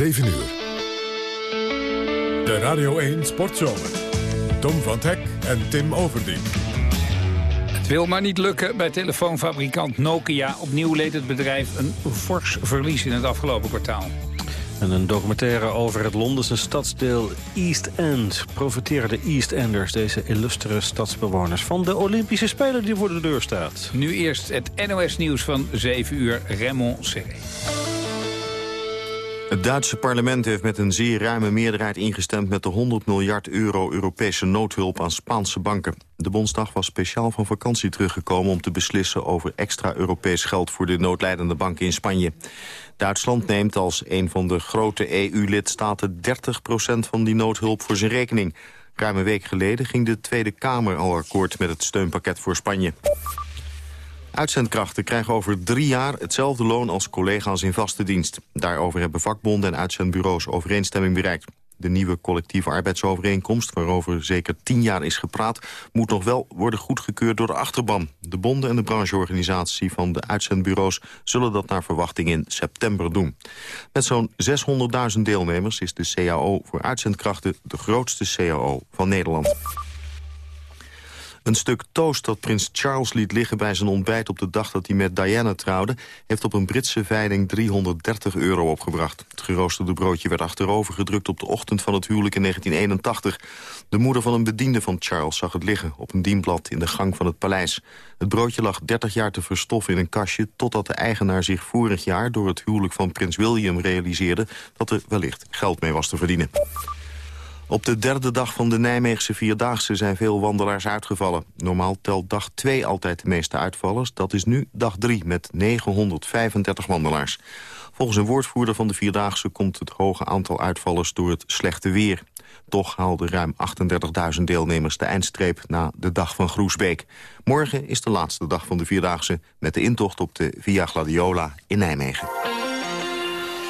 7 uur. De Radio 1 Sportzomer. Tom van Hek en Tim Overdien. Het wil maar niet lukken bij telefoonfabrikant Nokia. Opnieuw leed het bedrijf een fors verlies in het afgelopen kwartaal. En een documentaire over het Londense stadsdeel East End. Profiteren de East Enders, deze illustere stadsbewoners... van de Olympische Spelen die voor de deur staat. Nu eerst het NOS-nieuws van 7 uur, Raymond Serré. Het Duitse parlement heeft met een zeer ruime meerderheid ingestemd... met de 100 miljard euro Europese noodhulp aan Spaanse banken. De Bondsdag was speciaal van vakantie teruggekomen... om te beslissen over extra Europees geld voor de noodlijdende banken in Spanje. Duitsland neemt als een van de grote EU-lidstaten 30% van die noodhulp voor zijn rekening. Ruim een week geleden ging de Tweede Kamer al akkoord met het steunpakket voor Spanje. Uitzendkrachten krijgen over drie jaar hetzelfde loon als collega's in vaste dienst. Daarover hebben vakbonden en uitzendbureaus overeenstemming bereikt. De nieuwe collectieve arbeidsovereenkomst, waarover zeker tien jaar is gepraat... moet nog wel worden goedgekeurd door de achterban. De bonden en de brancheorganisatie van de uitzendbureaus... zullen dat naar verwachting in september doen. Met zo'n 600.000 deelnemers is de CAO voor uitzendkrachten... de grootste CAO van Nederland. Een stuk toast dat prins Charles liet liggen bij zijn ontbijt op de dag dat hij met Diana trouwde... heeft op een Britse veiling 330 euro opgebracht. Het geroosterde broodje werd achterover gedrukt op de ochtend van het huwelijk in 1981. De moeder van een bediende van Charles zag het liggen op een dienblad in de gang van het paleis. Het broodje lag 30 jaar te verstoffen in een kastje... totdat de eigenaar zich vorig jaar door het huwelijk van prins William realiseerde... dat er wellicht geld mee was te verdienen. Op de derde dag van de Nijmeegse Vierdaagse zijn veel wandelaars uitgevallen. Normaal telt dag 2 altijd de meeste uitvallers. Dat is nu dag 3 met 935 wandelaars. Volgens een woordvoerder van de Vierdaagse komt het hoge aantal uitvallers door het slechte weer. Toch haalden ruim 38.000 deelnemers de eindstreep na de dag van Groesbeek. Morgen is de laatste dag van de Vierdaagse met de intocht op de Via Gladiola in Nijmegen.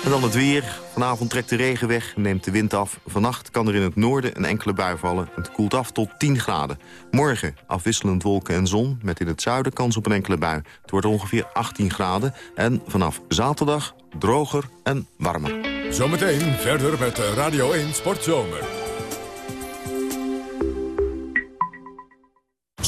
En dan het weer. Vanavond trekt de regen weg neemt de wind af. Vannacht kan er in het noorden een enkele bui vallen. Het koelt af tot 10 graden. Morgen afwisselend wolken en zon, met in het zuiden kans op een enkele bui. Het wordt ongeveer 18 graden. En vanaf zaterdag droger en warmer. Zometeen verder met Radio 1 Sportzomer.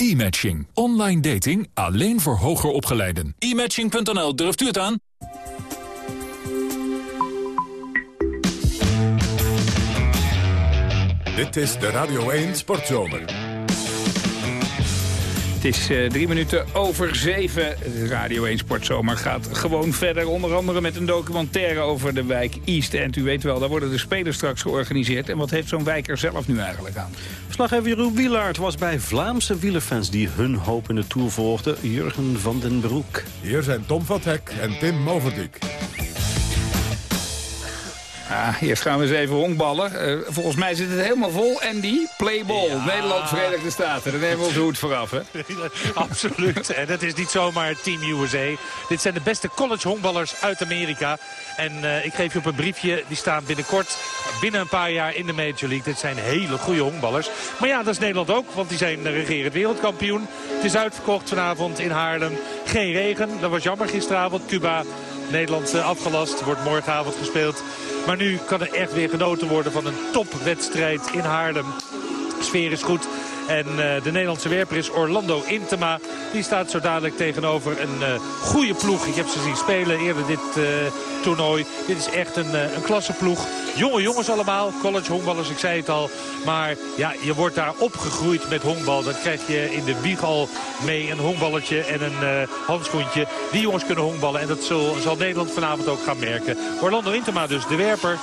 E-matching. Online dating alleen voor hoger opgeleiden. E-matching.nl, durft u het aan? Dit is de Radio 1 Sportzomer. Het is uh, drie minuten over zeven. De Radio 1 Sportzomer gaat gewoon verder. Onder andere met een documentaire over de wijk East End. U weet wel, daar worden de spelers straks georganiseerd. En wat heeft zo'n wijk er zelf nu eigenlijk aan? Verslaggever Jeroen Wielaert was bij Vlaamse wielerfans... die hun hoop in de Tour volgden. Jurgen van den Broek. Hier zijn Tom van Hek en Tim Moverdijk. Ah, eerst gaan we eens even honkballen. Uh, volgens mij zit het helemaal vol. Andy, playball, ja. Nederland, Verenigde Staten. Daar nemen we onze hoed vooraf, hè? Absoluut. En dat is niet zomaar Team USA. Dit zijn de beste college honkballers uit Amerika. En uh, ik geef je op een briefje. Die staan binnenkort, binnen een paar jaar in de Major League. Dit zijn hele goede honkballers. Maar ja, dat is Nederland ook. Want die zijn regerend wereldkampioen. Het is uitverkocht vanavond in Haarlem. Geen regen. Dat was jammer gisteravond. Cuba Nederland uh, afgelast. Wordt morgenavond gespeeld. Maar nu kan er echt weer genoten worden van een topwedstrijd in Haarlem. De sfeer is goed. En uh, de Nederlandse werper is Orlando Intema. Die staat zo dadelijk tegenover een uh, goede ploeg. Ik heb ze zien spelen eerder dit uh, toernooi. Dit is echt een, een klasse ploeg. Jonge jongens allemaal, college honkballers, ik zei het al. Maar ja, je wordt daar opgegroeid met honkbal. Dan krijg je in de wieg al mee een honkballetje en een handschoentje. Die jongens kunnen honkballen en dat zal, zal Nederland vanavond ook gaan merken. Orlando Intema dus, de werper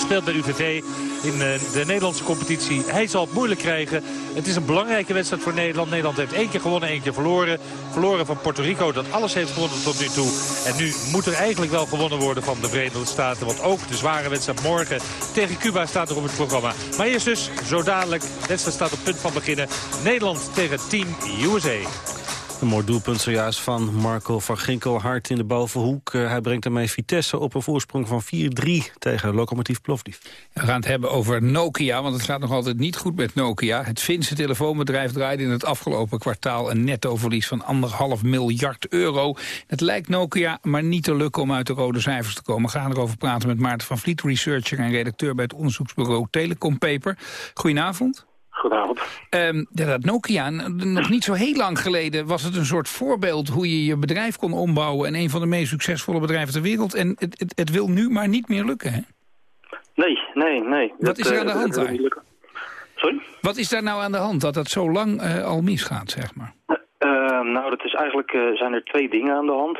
speelt bij UVV in de Nederlandse competitie. Hij zal het moeilijk krijgen. Het is een belangrijke wedstrijd voor Nederland. Nederland heeft één keer gewonnen, één keer verloren. Verloren van Puerto Rico, dat alles heeft gewonnen tot nu toe. En nu moet er eigenlijk wel gewonnen worden van de Verenigde Staten. Want ook de zware wedstrijd morgen tegen Cuba staat er op het programma. Maar eerst dus, zo dadelijk, de wedstrijd staat op punt van beginnen. Nederland tegen Team USA. Een mooi doelpunt zojuist van Marco van Ginkel. Hard in de bovenhoek. Uh, hij brengt ermee Vitesse op een voorsprong van 4-3 tegen Lokomotief Plovdiv. We gaan het hebben over Nokia, want het gaat nog altijd niet goed met Nokia. Het Finse telefoonbedrijf draaide in het afgelopen kwartaal... een nettoverlies van anderhalf miljard euro. Het lijkt Nokia maar niet te lukken om uit de rode cijfers te komen. We gaan erover praten met Maarten van Vliet, researcher en redacteur... bij het onderzoeksbureau Telecom Paper. Goedenavond. Goedenavond. Um, dat Nokia, nog niet zo heel lang geleden was het een soort voorbeeld hoe je je bedrijf kon ombouwen. En een van de meest succesvolle bedrijven ter wereld. En het, het, het wil nu maar niet meer lukken, hè? Nee, nee, nee. Wat dat, is er aan de hand daar? Sorry? Wat is daar nou aan de hand dat dat zo lang uh, al misgaat, zeg maar? Nou, dat is eigenlijk, uh, zijn er twee dingen aan de hand.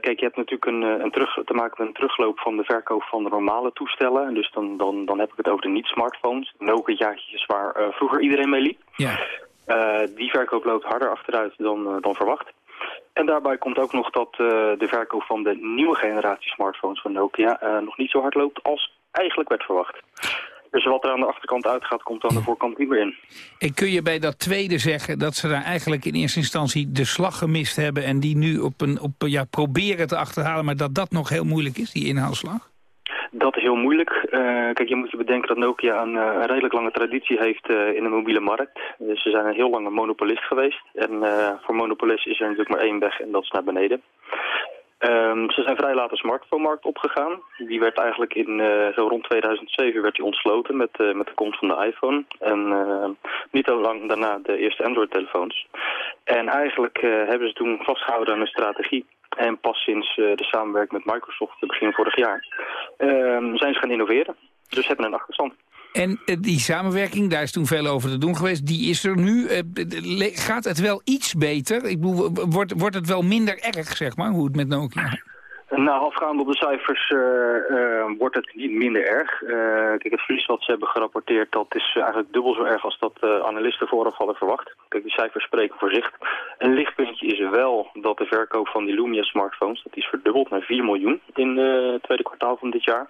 kijk, je hebt natuurlijk een, een terug, te maken met een terugloop van de verkoop van de normale toestellen. Dus dan, dan, dan heb ik het over de niet-smartphones. Nokia-jaartjes waar vroeger iedereen mee liep. Ja. die verkoop loopt harder achteruit dan, dan verwacht. En daarbij komt ook nog dat de verkoop van de nieuwe generatie smartphones van Nokia nog niet zo hard loopt als eigenlijk werd verwacht. Dus wat er aan de achterkant uitgaat, komt aan de voorkant niet meer in. En kun je bij dat tweede zeggen dat ze daar eigenlijk in eerste instantie de slag gemist hebben... en die nu op een, op, ja, proberen te achterhalen, maar dat dat nog heel moeilijk is, die inhaalslag? Dat is heel moeilijk. Uh, kijk, je moet je bedenken dat Nokia een, uh, een redelijk lange traditie heeft uh, in de mobiele markt. Dus ze zijn een heel lange monopolist geweest. En voor monopolist is er natuurlijk maar één weg en dat is naar beneden. Um, ze zijn vrij laat de smartphone-markt opgegaan. Die werd eigenlijk in uh, zo rond 2007 werd die ontsloten met, uh, met de komst van de iPhone. En uh, niet zo lang daarna de eerste Android-telefoons. En eigenlijk hebben ze toen vastgehouden aan een strategie. En pas sinds de samenwerking met Microsoft begin vorig jaar ehm, zijn ze gaan innoveren. Dus ze hebben een achterstand. En eh, die samenwerking, daar is toen veel over te doen geweest, die is er nu. Eh, gaat het wel iets beter? Ik bedoel, wordt, wordt het wel minder erg, zeg maar, hoe het met Nokia nou, afgaande op de cijfers uh, wordt het niet minder erg. Kijk, het verlies wat ze hebben gerapporteerd, dat is eigenlijk dubbel zo erg als dat analisten vooraf hadden verwacht. Kijk, die cijfers spreken voor zich. Een lichtpuntje is wel dat de verkoop van die Lumia smartphones, dat is verdubbeld naar 4 miljoen in het tweede kwartaal van dit jaar.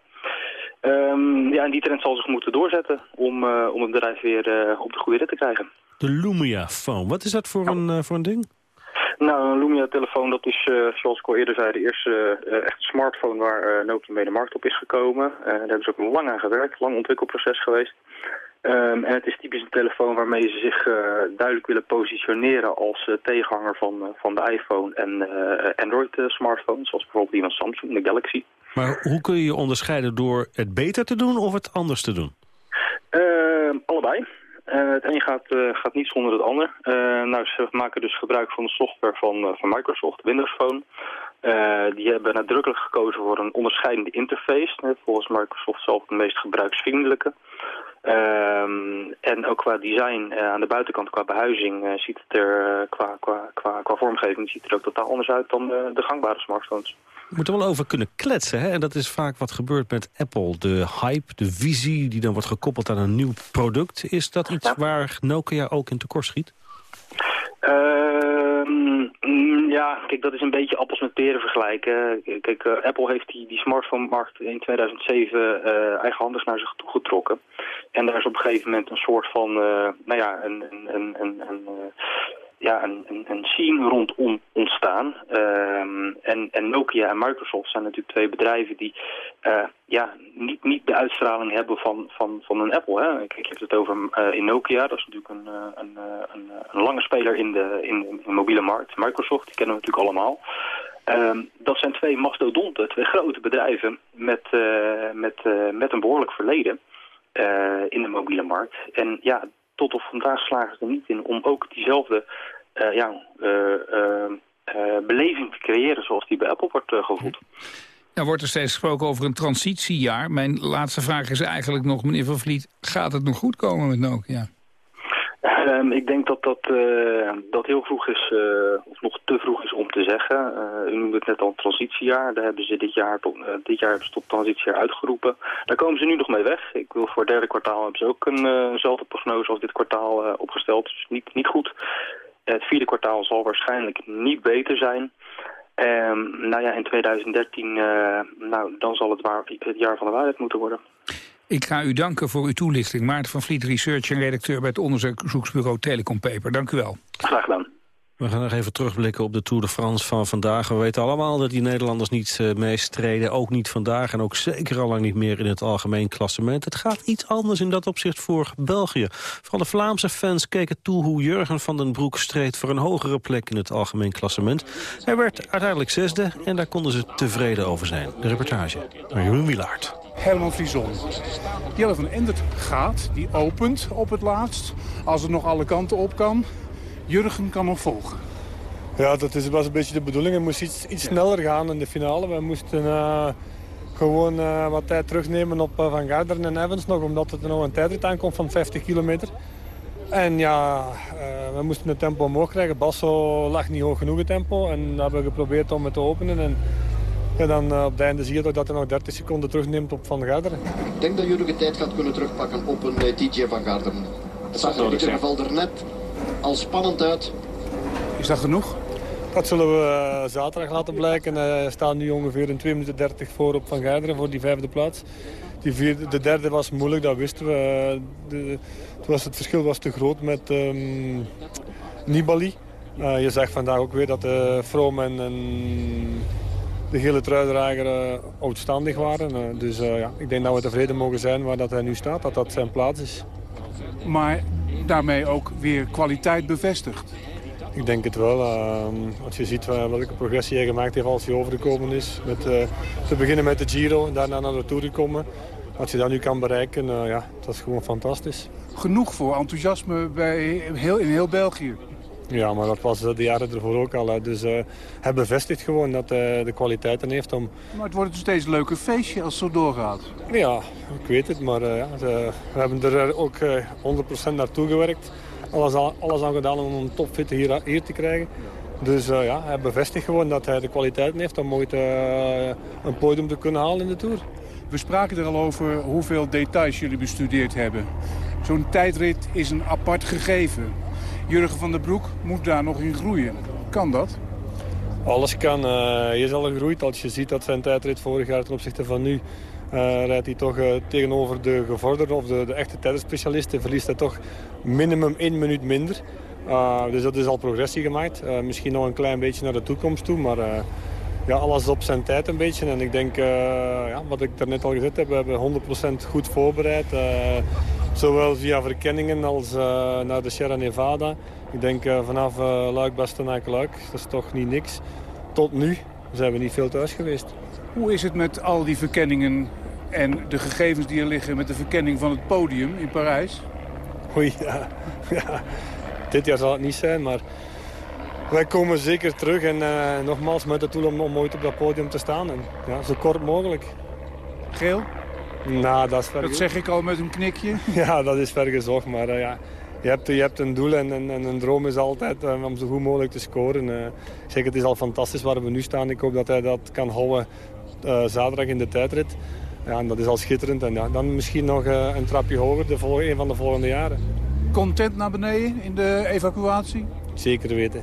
Um, ja, en die trend zal zich moeten doorzetten om, uh, om het bedrijf weer uh, op de goede rit te krijgen. De Lumia Phone, wat is dat voor, een, uh, voor een ding? Nou, een Lumia-telefoon, dat is, zoals ik al eerder zei, de eerste echte smartphone waar Nokia mee de markt op is gekomen. daar hebben ze ook lang aan gewerkt, lang ontwikkelproces geweest. Um, en het is typisch een telefoon waarmee ze zich uh, duidelijk willen positioneren als uh, tegenhanger van, uh, van de iPhone en Android-smartphones, zoals bijvoorbeeld die van Samsung, de Galaxy. Maar hoe kun je je onderscheiden door het beter te doen of het anders te doen? Ehm, allebei. het een gaat, gaat niet zonder het ander. nou, ze maken dus gebruik van de software van, van Microsoft, Windows Phone. Die hebben nadrukkelijk gekozen voor een onderscheidende interface. volgens Microsoft zelf de meest gebruiksvriendelijke. Um, en ook qua design uh, aan de buitenkant, qua behuizing, uh, ziet het er qua, qua, qua, qua vormgeving ziet het er ook totaal anders uit dan de gangbare smartphones. We moeten wel over kunnen kletsen. Hè? En dat is vaak wat gebeurt met Apple. De hype, de visie die dan wordt gekoppeld aan een nieuw product. Is dat iets ja. waar Nokia ook in tekort schiet? Ehm, ja, kijk, dat is een beetje appels met peren vergelijken. Kijk, uh, Apple heeft die, die smartphone-markt in 2007 uh, eigenhandig naar zich toe getrokken. En daar is op een gegeven moment een soort van, uh, nou ja, een, een, een, een ja, een, een, scene rondom ontstaan. Um, en, en Nokia en Microsoft zijn natuurlijk twee bedrijven die uh, ja, niet, niet de uitstraling hebben van, van, van een Apple. Hè. Kijk, je hebt het over uh, in Nokia, dat is natuurlijk een, een, een, een lange speler in de, in, de mobiele markt. Microsoft, die kennen we natuurlijk allemaal. Um, dat zijn twee mastodonten, twee grote bedrijven met, met, met een behoorlijk verleden in de mobiele markt. En ja, tot op vandaag slagen ze er niet in om ook diezelfde uh, ja, uh, beleving te creëren zoals die bij Apple wordt gevoeld. Er wordt er steeds gesproken over een transitiejaar. Mijn laatste vraag is eigenlijk nog, meneer Van Vliet, gaat het nog goed komen met Nokia? Ehm, ik denk dat dat, uh, dat heel vroeg is, uh, of nog te vroeg is om te zeggen. Uh, u noemde het net al transitiejaar. Daar hebben ze dit jaar, tot, dit jaar hebben ze tot transitiejaar uitgeroepen. Daar komen ze nu nog mee weg. Ik wil voor het derde kwartaal hebben ze ook eenzelfde prognose als dit kwartaal opgesteld. Dus niet, niet goed. Het vierde kwartaal zal waarschijnlijk niet beter zijn. Um, nou ja, in 2013, nou, dan zal het, waar, het jaar van de waarheid moeten worden. Ik ga u danken voor uw toelichting. Maarten van Vliet, research en redacteur bij het onderzoeksbureau Telecom Paper. Dank u wel. Graag gedaan. We gaan nog even terugblikken op de Tour de France van vandaag. We weten allemaal dat die Nederlanders niet uh, meestreden. Ook niet vandaag en ook zeker al lang niet meer in het algemeen klassement. Het gaat iets anders in dat opzicht voor België. Vooral de Vlaamse fans keken toe hoe Jurgen van den Broek streed... voor een hogere plek in het algemeen klassement. Hij werd uiteindelijk zesde en daar konden ze tevreden over zijn. De reportage van Jeroen Wilaert. Herman Frison. Jelle van Endert gaat, die opent op het laatst. Als het nog alle kanten op kan. Jurgen kan nog volgen. Ja, dat is, was een beetje de bedoeling. Het moest iets, iets sneller gaan in de finale. We moesten uh, gewoon uh, wat tijd terugnemen op uh, Van Garderen en Evans nog. Omdat er nog een tijdrit aankomt van 50 kilometer. En ja, we moesten het tempo omhoog krijgen. Basso lag niet hoog genoeg het tempo. En dat hebben we geprobeerd om het te openen. En en dan uh, op het einde zie je dat hij nog 30 seconden terugneemt op Van Garderen. Ik denk dat jullie de tijd gaat kunnen terugpakken op een uh, eh, DJ Van Garderen. Het zag er in ieder geval er net al spannend uit. Is dat genoeg? Dat zullen we uh, zaterdag laten blijken. Hij staat nu ongeveer een 2 minuten 30 voor op Van Garderen voor die vijfde plaats. Die vierde, de derde was moeilijk, dat wisten we. De, het, was, het verschil was te groot met um, Nibali. je zegt vandaag ook weer dat uh, Vroom en, en de gele truidrager uh, outstandig waren. Uh, dus uh, ja, ik denk dat we tevreden mogen zijn waar dat hij nu staat, dat dat zijn plaats is. Maar daarmee ook weer kwaliteit bevestigd? Ik denk het wel. als je ziet welke progressie hij gemaakt heeft als hij overgekomen is. Met, te beginnen met de Giro en daarna naar de Tour gekomen. Als je dat nu kan bereiken, ja, dat is gewoon fantastisch. Genoeg voor enthousiasme bij heel, in heel België? Ja, maar dat was de jaren ervoor ook al. Dus uh, hij bevestigt gewoon dat hij de kwaliteiten heeft om... Maar het wordt dus steeds een leuker feestje als het zo doorgaat. Ja, ik weet het, maar uh, we hebben er ook uh, eh, 100% naartoe gewerkt. Alles, alles aan gedaan om een topfit hier, hier te krijgen. Dus ja, hij bevestigt gewoon dat hij de kwaliteiten heeft om ooit een podium te kunnen halen in de Tour. We spraken er al over hoeveel details jullie bestudeerd hebben. Zo'n tijdrit is een apart gegeven. Jurgen van der Broek moet daar nog in groeien. Kan dat? Alles kan. Uh, hij is al gegroeid. Als je ziet dat zijn tijdrit vorig jaar ten opzichte van nu... Uh, rijdt hij toch uh, tegenover de gevorderde of de, de echte tijdritspecialisten... verliest hij toch minimum één minuut minder. dus dat is al progressie gemaakt. misschien nog een klein beetje naar de toekomst toe. Maar ja, alles op zijn tijd een beetje. En ik denk, ja, wat ik daarnet al gezegd heb... we hebben 100% goed voorbereid. Zowel via verkenningen als uh, naar de Sierra Nevada. Ik denk uh, vanaf uh, Luik, Bastenaak, Luik. Dat is toch niet niks. Tot nu zijn we niet veel thuis geweest. Hoe is het met al die verkenningen en de gegevens die er liggen... met de verkenning van het podium in Parijs? Oei, ja. ja. Dit jaar zal het niet zijn, maar... Wij komen zeker terug en nogmaals met het doel om, om ooit op dat podium te staan. En, ja, zo kort mogelijk. Geel? Nou, dat, is dat zeg ik al met een knikje? Ja, dat is ver gezocht, maar uh, ja, je, hebt, je hebt een doel en, en, en een droom is altijd uh, om zo goed mogelijk te scoren. Uh, zeg, het is al fantastisch waar we nu staan. Ik hoop dat hij dat kan houden zaterdag in de tijdrit. Ja, en dat is al schitterend. En ja, dan misschien nog een trapje hoger, de volgende, een van de volgende jaren. Content naar beneden in de evacuatie? Zeker weten.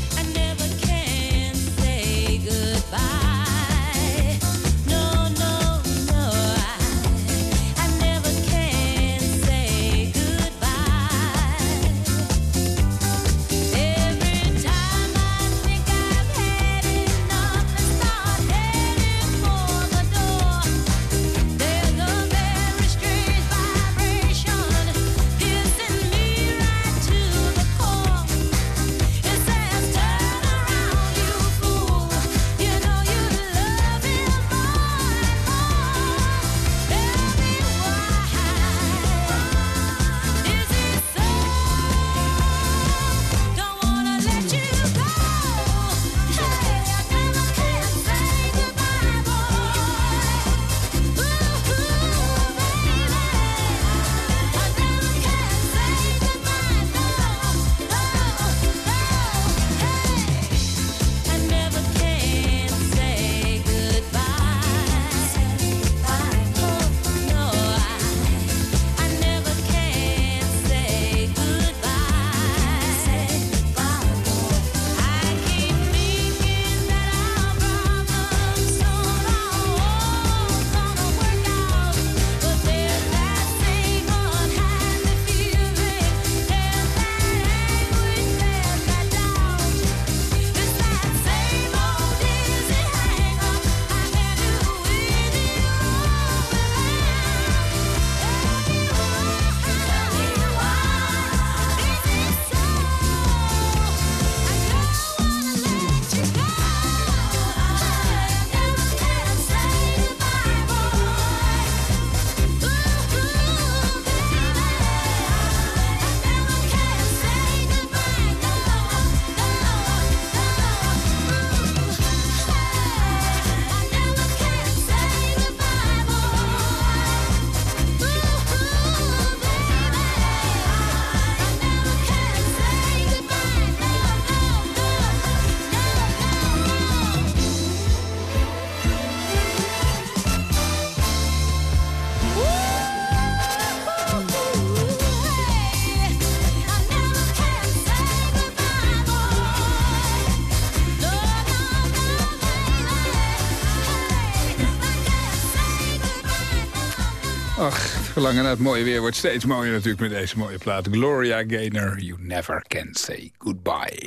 Verlangen naar het mooie weer wordt steeds mooier natuurlijk met deze mooie plaat. Gloria Gaynor, You Never Can Say Goodbye.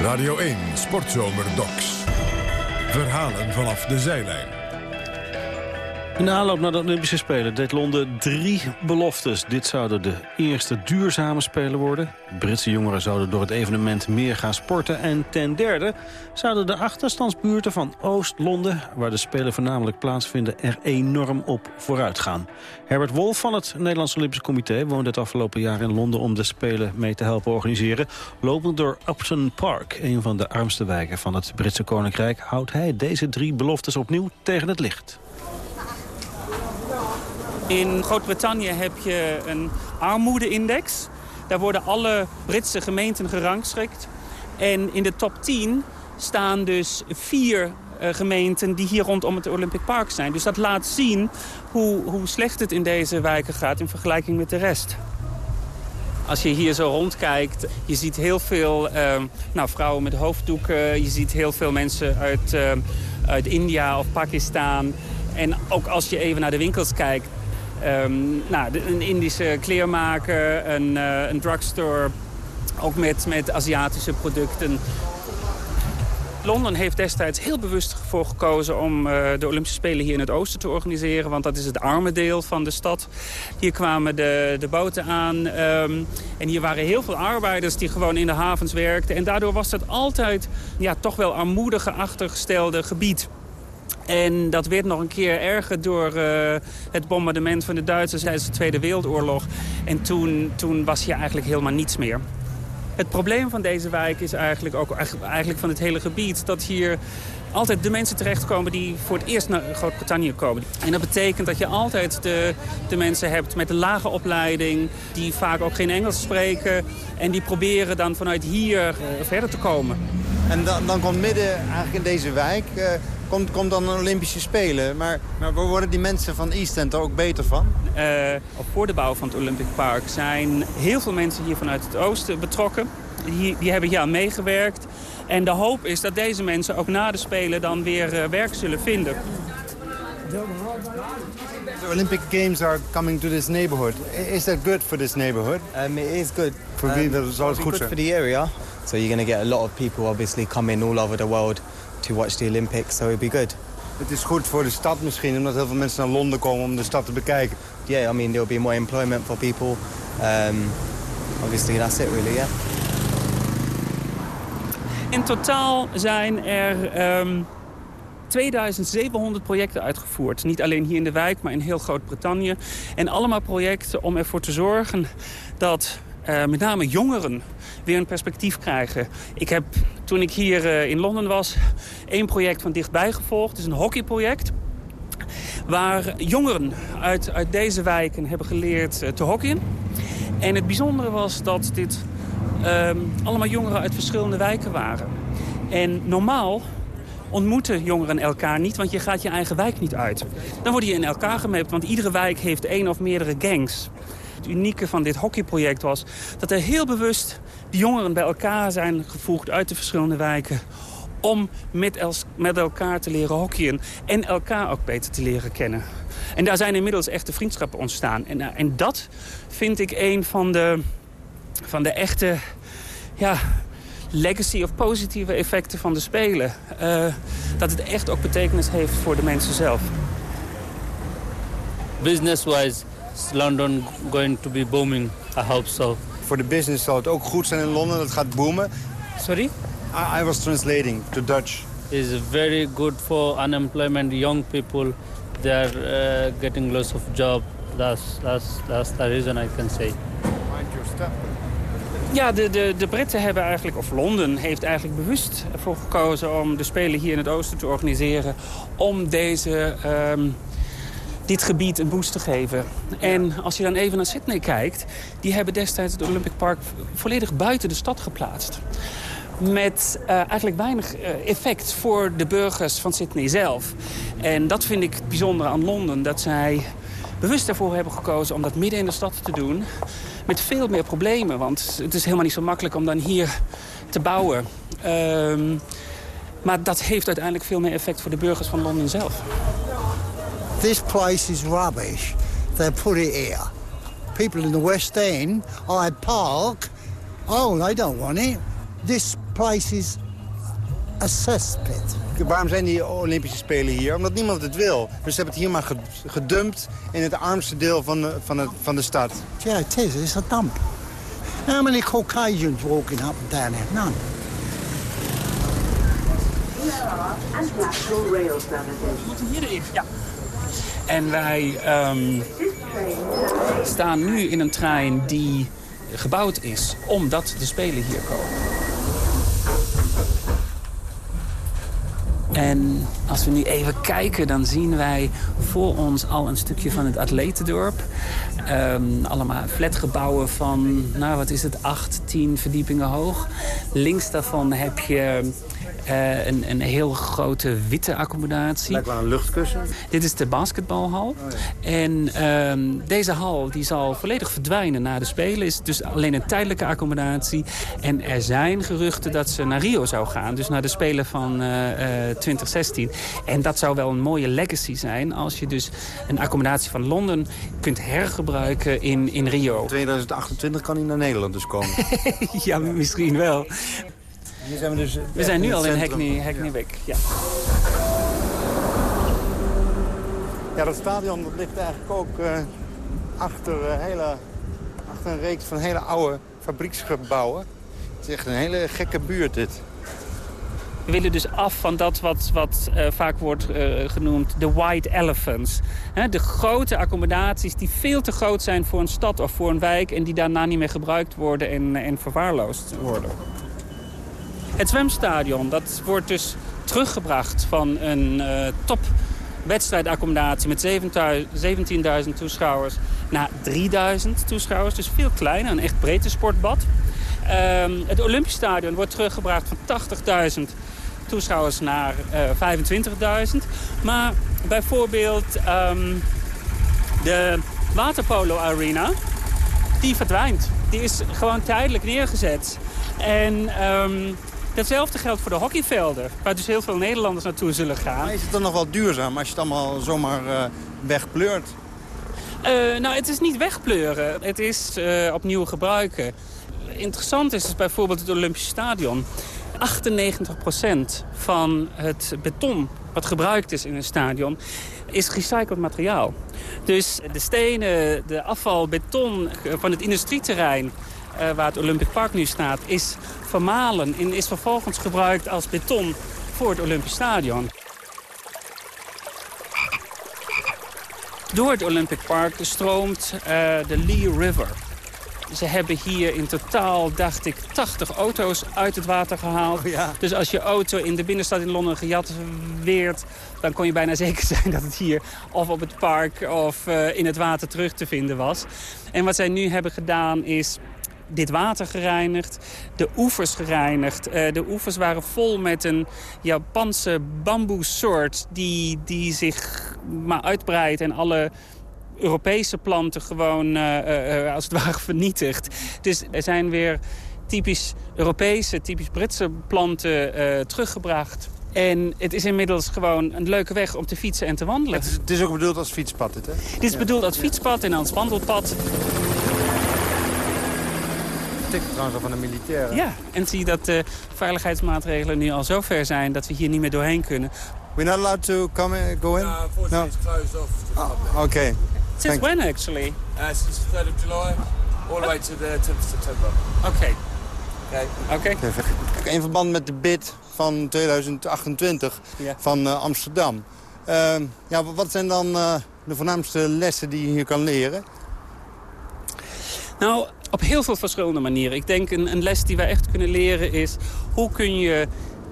Radio 1 Sportzomer Docs. Verhalen vanaf de zijlijn. In de aanloop naar de Olympische Spelen deed Londen drie beloftes. Dit zouden de eerste duurzame Spelen worden. Britse jongeren zouden door het evenement meer gaan sporten. En ten derde zouden de achterstandsbuurten van Oost-Londen... waar de Spelen voornamelijk plaatsvinden, er enorm op vooruit gaan. Herbert Wolf van het Nederlands Olympisch Comité... woonde het afgelopen jaar in Londen om de Spelen mee te helpen organiseren. Lopend door Upton Park, een van de armste wijken van het Britse Koninkrijk... houdt hij deze drie beloftes opnieuw tegen het licht. In Groot-Brittannië heb je een armoedeindex. Daar worden alle Britse gemeenten gerangschikt. En in de top 10 staan dus vier uh, gemeenten die hier rondom het Olympic Park zijn. Dus dat laat zien hoe, hoe slecht het in deze wijken gaat in vergelijking met de rest. Als je hier zo rondkijkt, je ziet heel veel uh, nou, vrouwen met hoofddoeken. Je ziet heel veel mensen uit, uh, uit India of Pakistan. En ook als je even naar de winkels kijkt, Um, nou, een Indische kleermaker, een, uh, een drugstore, ook met, met Aziatische producten. Londen heeft destijds heel bewust voor gekozen om uh, de Olympische Spelen hier in het oosten te organiseren. Want dat is het arme deel van de stad. Hier kwamen de, de boten aan. Um, en hier waren heel veel arbeiders die gewoon in de havens werkten. En daardoor was het altijd ja, toch wel armoedige achtergestelde gebied. En dat werd nog een keer erger door uh, het bombardement van de Duitsers tijdens de Tweede Wereldoorlog. En toen, toen was hier eigenlijk helemaal niets meer. Het probleem van deze wijk is eigenlijk ook eigenlijk van het hele gebied... dat hier altijd de mensen terechtkomen die voor het eerst naar Groot-Brittannië komen. En dat betekent dat je altijd de, de mensen hebt met een lage opleiding... die vaak ook geen Engels spreken... en die proberen dan vanuit hier uh, verder te komen. En dan, dan komt midden eigenlijk in deze wijk... Uh komt, komt dan een Olympische Spelen. Maar, maar worden die mensen van East End er ook beter van? Uh, voor de bouw van het Olympic Park zijn heel veel mensen hier vanuit het oosten betrokken. Die, die hebben hier aan meegewerkt. En de hoop is dat deze mensen ook na de Spelen dan weer uh, werk zullen vinden. The Olympic Games are coming to this neighborhood. Is that good for this neighborhood? Um, it is good. Wie um, zou het goed zijn? for the area. So you're going to get a lot of people obviously come in all over the world to watch the Olympics, so it'd be good. Het is goed voor de stad misschien, omdat heel veel mensen naar Londen komen om de stad te bekijken. Yeah, I mean, there'll be more employment for people. Um, obviously, that's it really, yeah. In totaal zijn er um, 2700 projecten uitgevoerd. Niet alleen hier in de wijk, maar in heel Groot-Brittannië. En allemaal projecten om ervoor te zorgen dat uh, met name jongeren weer een perspectief krijgen. Ik heb, toen ik hier uh, in Londen was, één project van dichtbij gevolgd. Het is een hockeyproject. Waar jongeren uit, uit deze wijken hebben geleerd uh, te hockeyen. En het bijzondere was dat dit allemaal jongeren uit verschillende wijken waren. En normaal ontmoeten jongeren elkaar niet, want je gaat je eigen wijk niet uit. Dan word je in elkaar gemept, want iedere wijk heeft één of meerdere gangs. Het unieke van dit hockeyproject was dat er heel bewust de jongeren bij elkaar zijn gevoegd uit de verschillende wijken om met, met elkaar te leren hockeyen en elkaar ook beter te leren kennen. En daar zijn inmiddels echte vriendschappen ontstaan. En, en dat vind ik een van de, van de echte ja, legacy of positieve effecten van de Spelen. Uh, dat het echt ook betekenis heeft voor de mensen zelf. Business-wise, is London going to be booming? I hope so. Voor de business zal het ook goed zijn in Londen, het gaat boomen. Sorry? I, I was translating to Dutch. It's very good for unemployment, young people. They're uh, getting lots of job. That's, that's, that's the reason I can say. Mind your step. Ja, de, de, de Britten hebben eigenlijk, of Londen heeft eigenlijk bewust ervoor gekozen om de Spelen hier in het oosten te organiseren. Om deze, um, dit gebied een boost te geven. En als je dan even naar Sydney kijkt, die hebben destijds het Olympic Park volledig buiten de stad geplaatst. Met uh, eigenlijk weinig uh, effect voor de burgers van Sydney zelf. En dat vind ik bijzonder aan Londen, dat zij bewust ervoor hebben gekozen om dat midden in de stad te doen met veel meer problemen. Want het is helemaal niet zo makkelijk om dan hier te bouwen. Ehm, maar dat heeft uiteindelijk veel meer effect voor de burgers van Londen zelf. This place is rubbish. They put it here. People in the West End, Hyde Park, oh, they don't want it. This place is a cesspit. Waarom zijn die Olympische Spelen hier? Omdat niemand het wil. Dus ze hebben het hier maar gedumpt in het armste deel van de, van het, van de stad. Yeah, it is. It's a dump. How many Caucasians walking up and down here? None. We moeten hierin. Ja. En wij ehm, staan nu in een trein die gebouwd is omdat de Spelen hier komen. En als we nu even kijken, dan zien wij voor ons al een stukje van het atletendorp. Um, allemaal flatgebouwen van, nou wat is het, acht, tien verdiepingen hoog. Links daarvan heb je uh, een, een heel grote witte accommodatie. Lijkt wel een luchtkussen. Dit is de basketbalhal. Oh, ja. En um, deze hal die zal volledig verdwijnen na de Spelen. Is dus alleen een tijdelijke accommodatie. En er zijn geruchten dat ze naar Rio zou gaan. Dus naar de Spelen van uh, uh, 2016. En dat zou wel een mooie legacy zijn... als je dus een accommodatie van Londen kunt hergebruiken in, in Rio. 2028 kan hij naar Nederland dus komen. ja, misschien wel. Hier zijn we, dus we zijn nu al in Hackney, Hackney Wick. Ja. ja, dat stadion dat ligt eigenlijk ook uh, achter, uh, hele, achter een reeks van hele oude fabrieksgebouwen. Het is echt een hele gekke buurt dit. We willen dus af van dat wat, wat uh, vaak wordt uh, genoemd de white elephants. He, de grote accommodaties die veel te groot zijn voor een stad of voor een wijk... en die daarna niet meer gebruikt worden en, en verwaarloosd worden. Het zwemstadion dat wordt dus teruggebracht van een uh, top wedstrijdaccommodatie met 17.000 toeschouwers naar 3.000 toeschouwers. Dus veel kleiner, een echt breedte sportbad. Um, het Olympisch Stadion wordt teruggebracht van 80.000 toeschouwers naar uh, 25.000. Maar bijvoorbeeld um, de Waterpolo Arena, die verdwijnt. Die is gewoon tijdelijk neergezet. En um, Hetzelfde geldt voor de hockeyvelden, waar dus heel veel Nederlanders naartoe zullen gaan. Maar is het dan nog wel duurzaam als je het allemaal zomaar uh, wegpleurt? Uh, nou, het is niet wegpleuren. Het is uh, opnieuw gebruiken. Interessant is, is bijvoorbeeld het Olympische Stadion. 98% van het beton wat gebruikt is in een stadion is gerecycled materiaal. Dus de stenen, de afval, beton van het industrieterrein uh, waar het Olympic Park nu staat, is vermalen en is vervolgens gebruikt als beton voor het Olympisch Stadion. Door het Olympic Park stroomt uh, de Lee River. Ze hebben hier in totaal, dacht ik, 80 auto's uit het water gehaald. Oh ja. Dus als je auto in de binnenstad in Londen gejat weert... dan kon je bijna zeker zijn dat het hier of op het park of uh, in het water terug te vinden was. En wat zij nu hebben gedaan is dit water gereinigd, de oevers gereinigd. Uh, de oevers waren vol met een Japanse bamboesoort die, die zich maar uitbreidt en alle Europese planten gewoon uh, uh, als het ware vernietigt. Dus er zijn weer typisch Europese, typisch Britse planten teruggebracht. En het is inmiddels gewoon een leuke weg om te fietsen en te wandelen. Het is, het is ook bedoeld als fietspad, dit, hè? Dit is bedoeld als fietspad en als wandelpad trouwens van de militairen. Ja, en zie je dat de veiligheidsmaatregelen nu al zo ver zijn dat we hier niet meer doorheen kunnen. We're not allowed to come in, go in? No, it's closed off. Oh, okay. Since Thank when actually? Uh, since the 3rd of July, all the way to the 10th of September. Oké. Okay. Oké. Okay. In verband met de bid van 2028 ja. van uh, Amsterdam. Uh, ja, wat zijn dan uh, de voornaamste lessen die je hier kan leren? Nou, op heel veel verschillende manieren. Ik denk een, een les die wij echt kunnen leren is... hoe kun je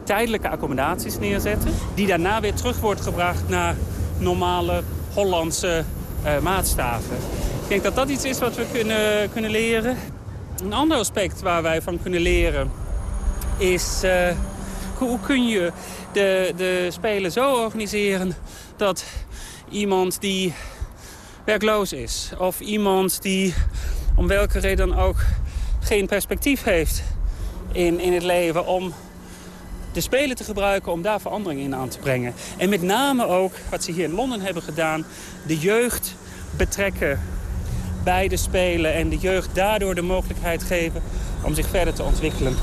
tijdelijke accommodaties neerzetten... die daarna weer terug wordt gebracht naar normale Hollandse uh, maatstaven. Ik denk dat dat iets is wat we kunnen, kunnen leren. Een ander aspect waar wij van kunnen leren is... Uh, hoe kun je de, de Spelen zo organiseren dat iemand die werkloos is... of iemand die om welke reden dan ook geen perspectief heeft in, in het leven... om de Spelen te gebruiken om daar verandering in aan te brengen. En met name ook, wat ze hier in Londen hebben gedaan... de jeugd betrekken bij de Spelen... en de jeugd daardoor de mogelijkheid geven om zich verder te ontwikkelen.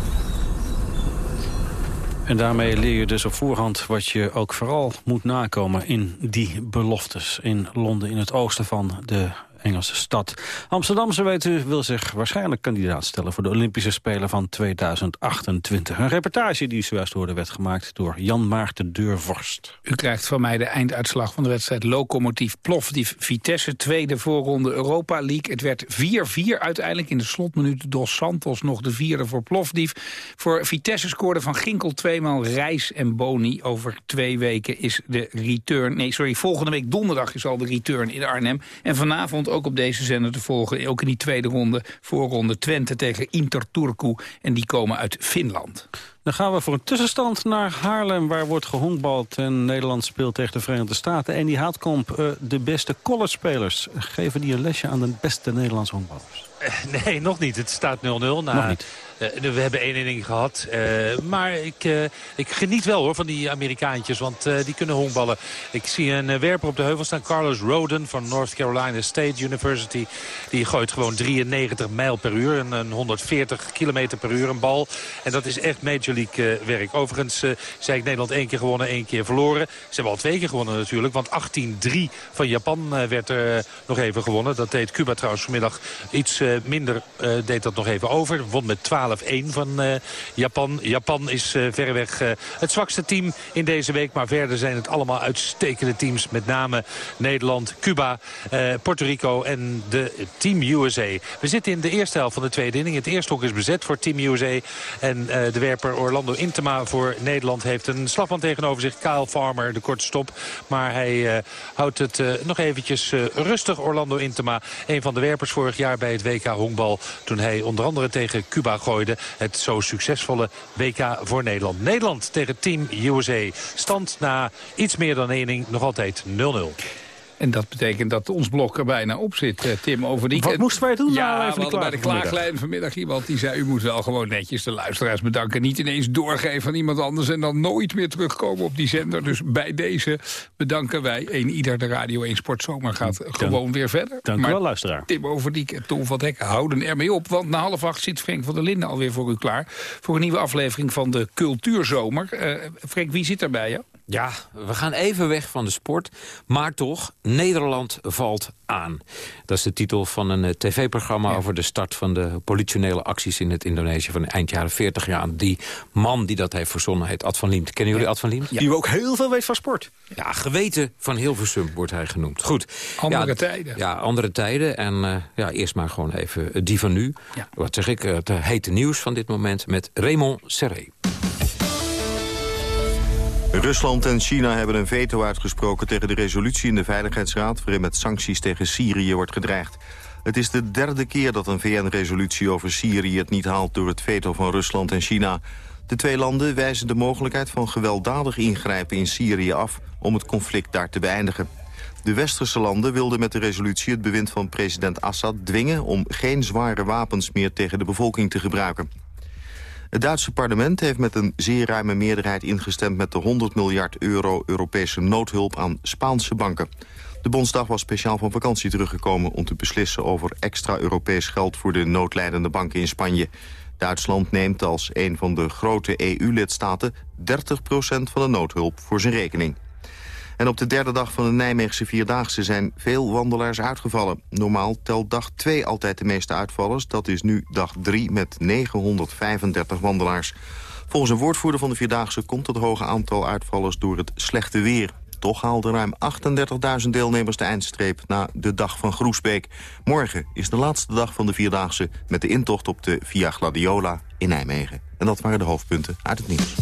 En daarmee leer je dus op voorhand wat je ook vooral moet nakomen in die beloftes in Londen, in het oosten van de Engelse stad. Amsterdam, zo weet u, wil zich waarschijnlijk kandidaat stellen... voor de Olympische Spelen van 2028. Een reportage die zojuist hoorde werd gemaakt door Jan Maarten Deurvorst. U krijgt van mij de einduitslag van de wedstrijd Lokomotief Plofdief Vitesse. Tweede voorronde Europa League. Het werd 4-4 uiteindelijk in de slotminuten. Dos Santos nog de vierde voor Plofdief. Voor Vitesse scoorde Van Ginkel tweemaal Reis en Boni. Over twee weken is de return... Nee, sorry, volgende week donderdag is al de return in Arnhem. En vanavond ook op deze zender te volgen. Ook in die tweede ronde, voorronde Twente tegen Inter Turku. En die komen uit Finland. Dan gaan we voor een tussenstand naar Haarlem, waar wordt gehonkbald. En Nederland speelt tegen de Verenigde Staten. En die Haatkamp, uh, de beste college-spelers. Geven die een lesje aan de beste Nederlandse honkballers? Nee, nog niet. Het staat 0-0. Nog niet. Uh, we hebben één inning gehad. Uh, maar ik, uh, ik geniet wel hoor van die Amerikaantjes. Want die kunnen honkballen. Ik zie een werper op de heuvel staan. Carlos Roden van North Carolina State University. Die gooit gewoon 93 mijl per uur. En een 140 kilometer per uur een bal. En dat is echt Major League werk. Overigens zei ik Nederland één keer gewonnen, één keer verloren. Ze hebben al twee keer gewonnen natuurlijk. Want 18-3 van Japan werd er nog even gewonnen. Dat deed Cuba trouwens vanmiddag iets minder. deed dat nog even over. Won met 12 12-1 van uh, Japan. Japan is uh, verreweg uh, het zwakste team in deze week. Maar verder zijn het allemaal uitstekende teams. Met name Nederland, Cuba, Puerto Rico en de Team USA. We zitten in de eerste helft van de tweede inning. Het eerste hok is bezet voor Team USA. En de werper Orlando Intema voor Nederland heeft een slagman tegenover zich. Kyle Farmer, de korte stop. Maar hij houdt het nog eventjes rustig. Orlando Intema, een van de werpers vorig jaar bij het WK Honkbal. Toen hij onder andere tegen Cuba gooide het zo succesvolle WK voor Nederland. Nederland tegen Team USA. Stand na iets meer dan één inning nog altijd 0-0. En dat betekent dat ons blok er bijna op zit, eh, Tim. Over die... Wat moesten wij doen? Ja, nou, even bij de klaaglijn vanmiddag iemand die zei... u moet wel gewoon netjes de luisteraars bedanken. Niet ineens doorgeven aan iemand anders... en dan nooit meer terugkomen op die zender. Dus bij deze bedanken wij een ieder. De Radio 1 Sportzomer gaat gewoon weer verder. Dank u wel, luisteraar. Tim Overdiek en Tom van Hek houden ermee op. Want na half acht zit Frank van der Linden alweer voor u klaar... voor een nieuwe aflevering van de Cultuurzomer. Uh, Frank, wie zit er bij jou? Ja, we gaan even weg van de sport. Maar toch, Nederland valt aan. Dat is de titel van een eh, tv-programma over de start van de politionele acties in het Indonesië van eind jaren 40 jaar. Die man die dat heeft verzonnen heet Ad van Liemt. Kennen jullie Ad van Liemt? Ja. Die ook heel veel weet van sport. Ja, geweten van Hilversum wordt hij genoemd. Goed. Andere ja, tijden. Ja, andere tijden. En uh, ja, eerst maar gewoon even die van nu. Wat zeg ik, het hete nieuws van dit moment met Raymond Serré. Rusland en China hebben een veto uitgesproken tegen de resolutie in de Veiligheidsraad... waarin met sancties tegen Syrië wordt gedreigd. Het is de derde keer dat een VN-resolutie over Syrië het niet haalt... door het veto van Rusland en China. De twee landen wijzen de mogelijkheid van gewelddadig ingrijpen in Syrië af... om het conflict daar te beëindigen. De westerse landen wilden met de resolutie het bewind van president Assad dwingen... om geen zware wapens meer tegen de bevolking te gebruiken. Het Duitse parlement heeft met een zeer ruime meerderheid ingestemd... met de 100 miljard euro Europese noodhulp aan Spaanse banken. De Bondsdag was speciaal van vakantie teruggekomen... om te beslissen over extra Europees geld voor de noodlijdende banken in Spanje. Duitsland neemt als een van de grote EU-lidstaten 30% van de noodhulp voor zijn rekening. En op de derde dag van de Nijmeegse Vierdaagse zijn veel wandelaars uitgevallen. Normaal telt dag 2 altijd de meeste uitvallers. Dat is nu dag 3 met 935 wandelaars. Volgens een woordvoerder van de Vierdaagse komt het hoge aantal uitvallers door het slechte weer. Toch haalden ruim 38.000 deelnemers de eindstreep na de dag van Groesbeek. Morgen is de laatste dag van de Vierdaagse met de intocht op de Via Gladiola in Nijmegen. En dat waren de hoofdpunten uit het nieuws.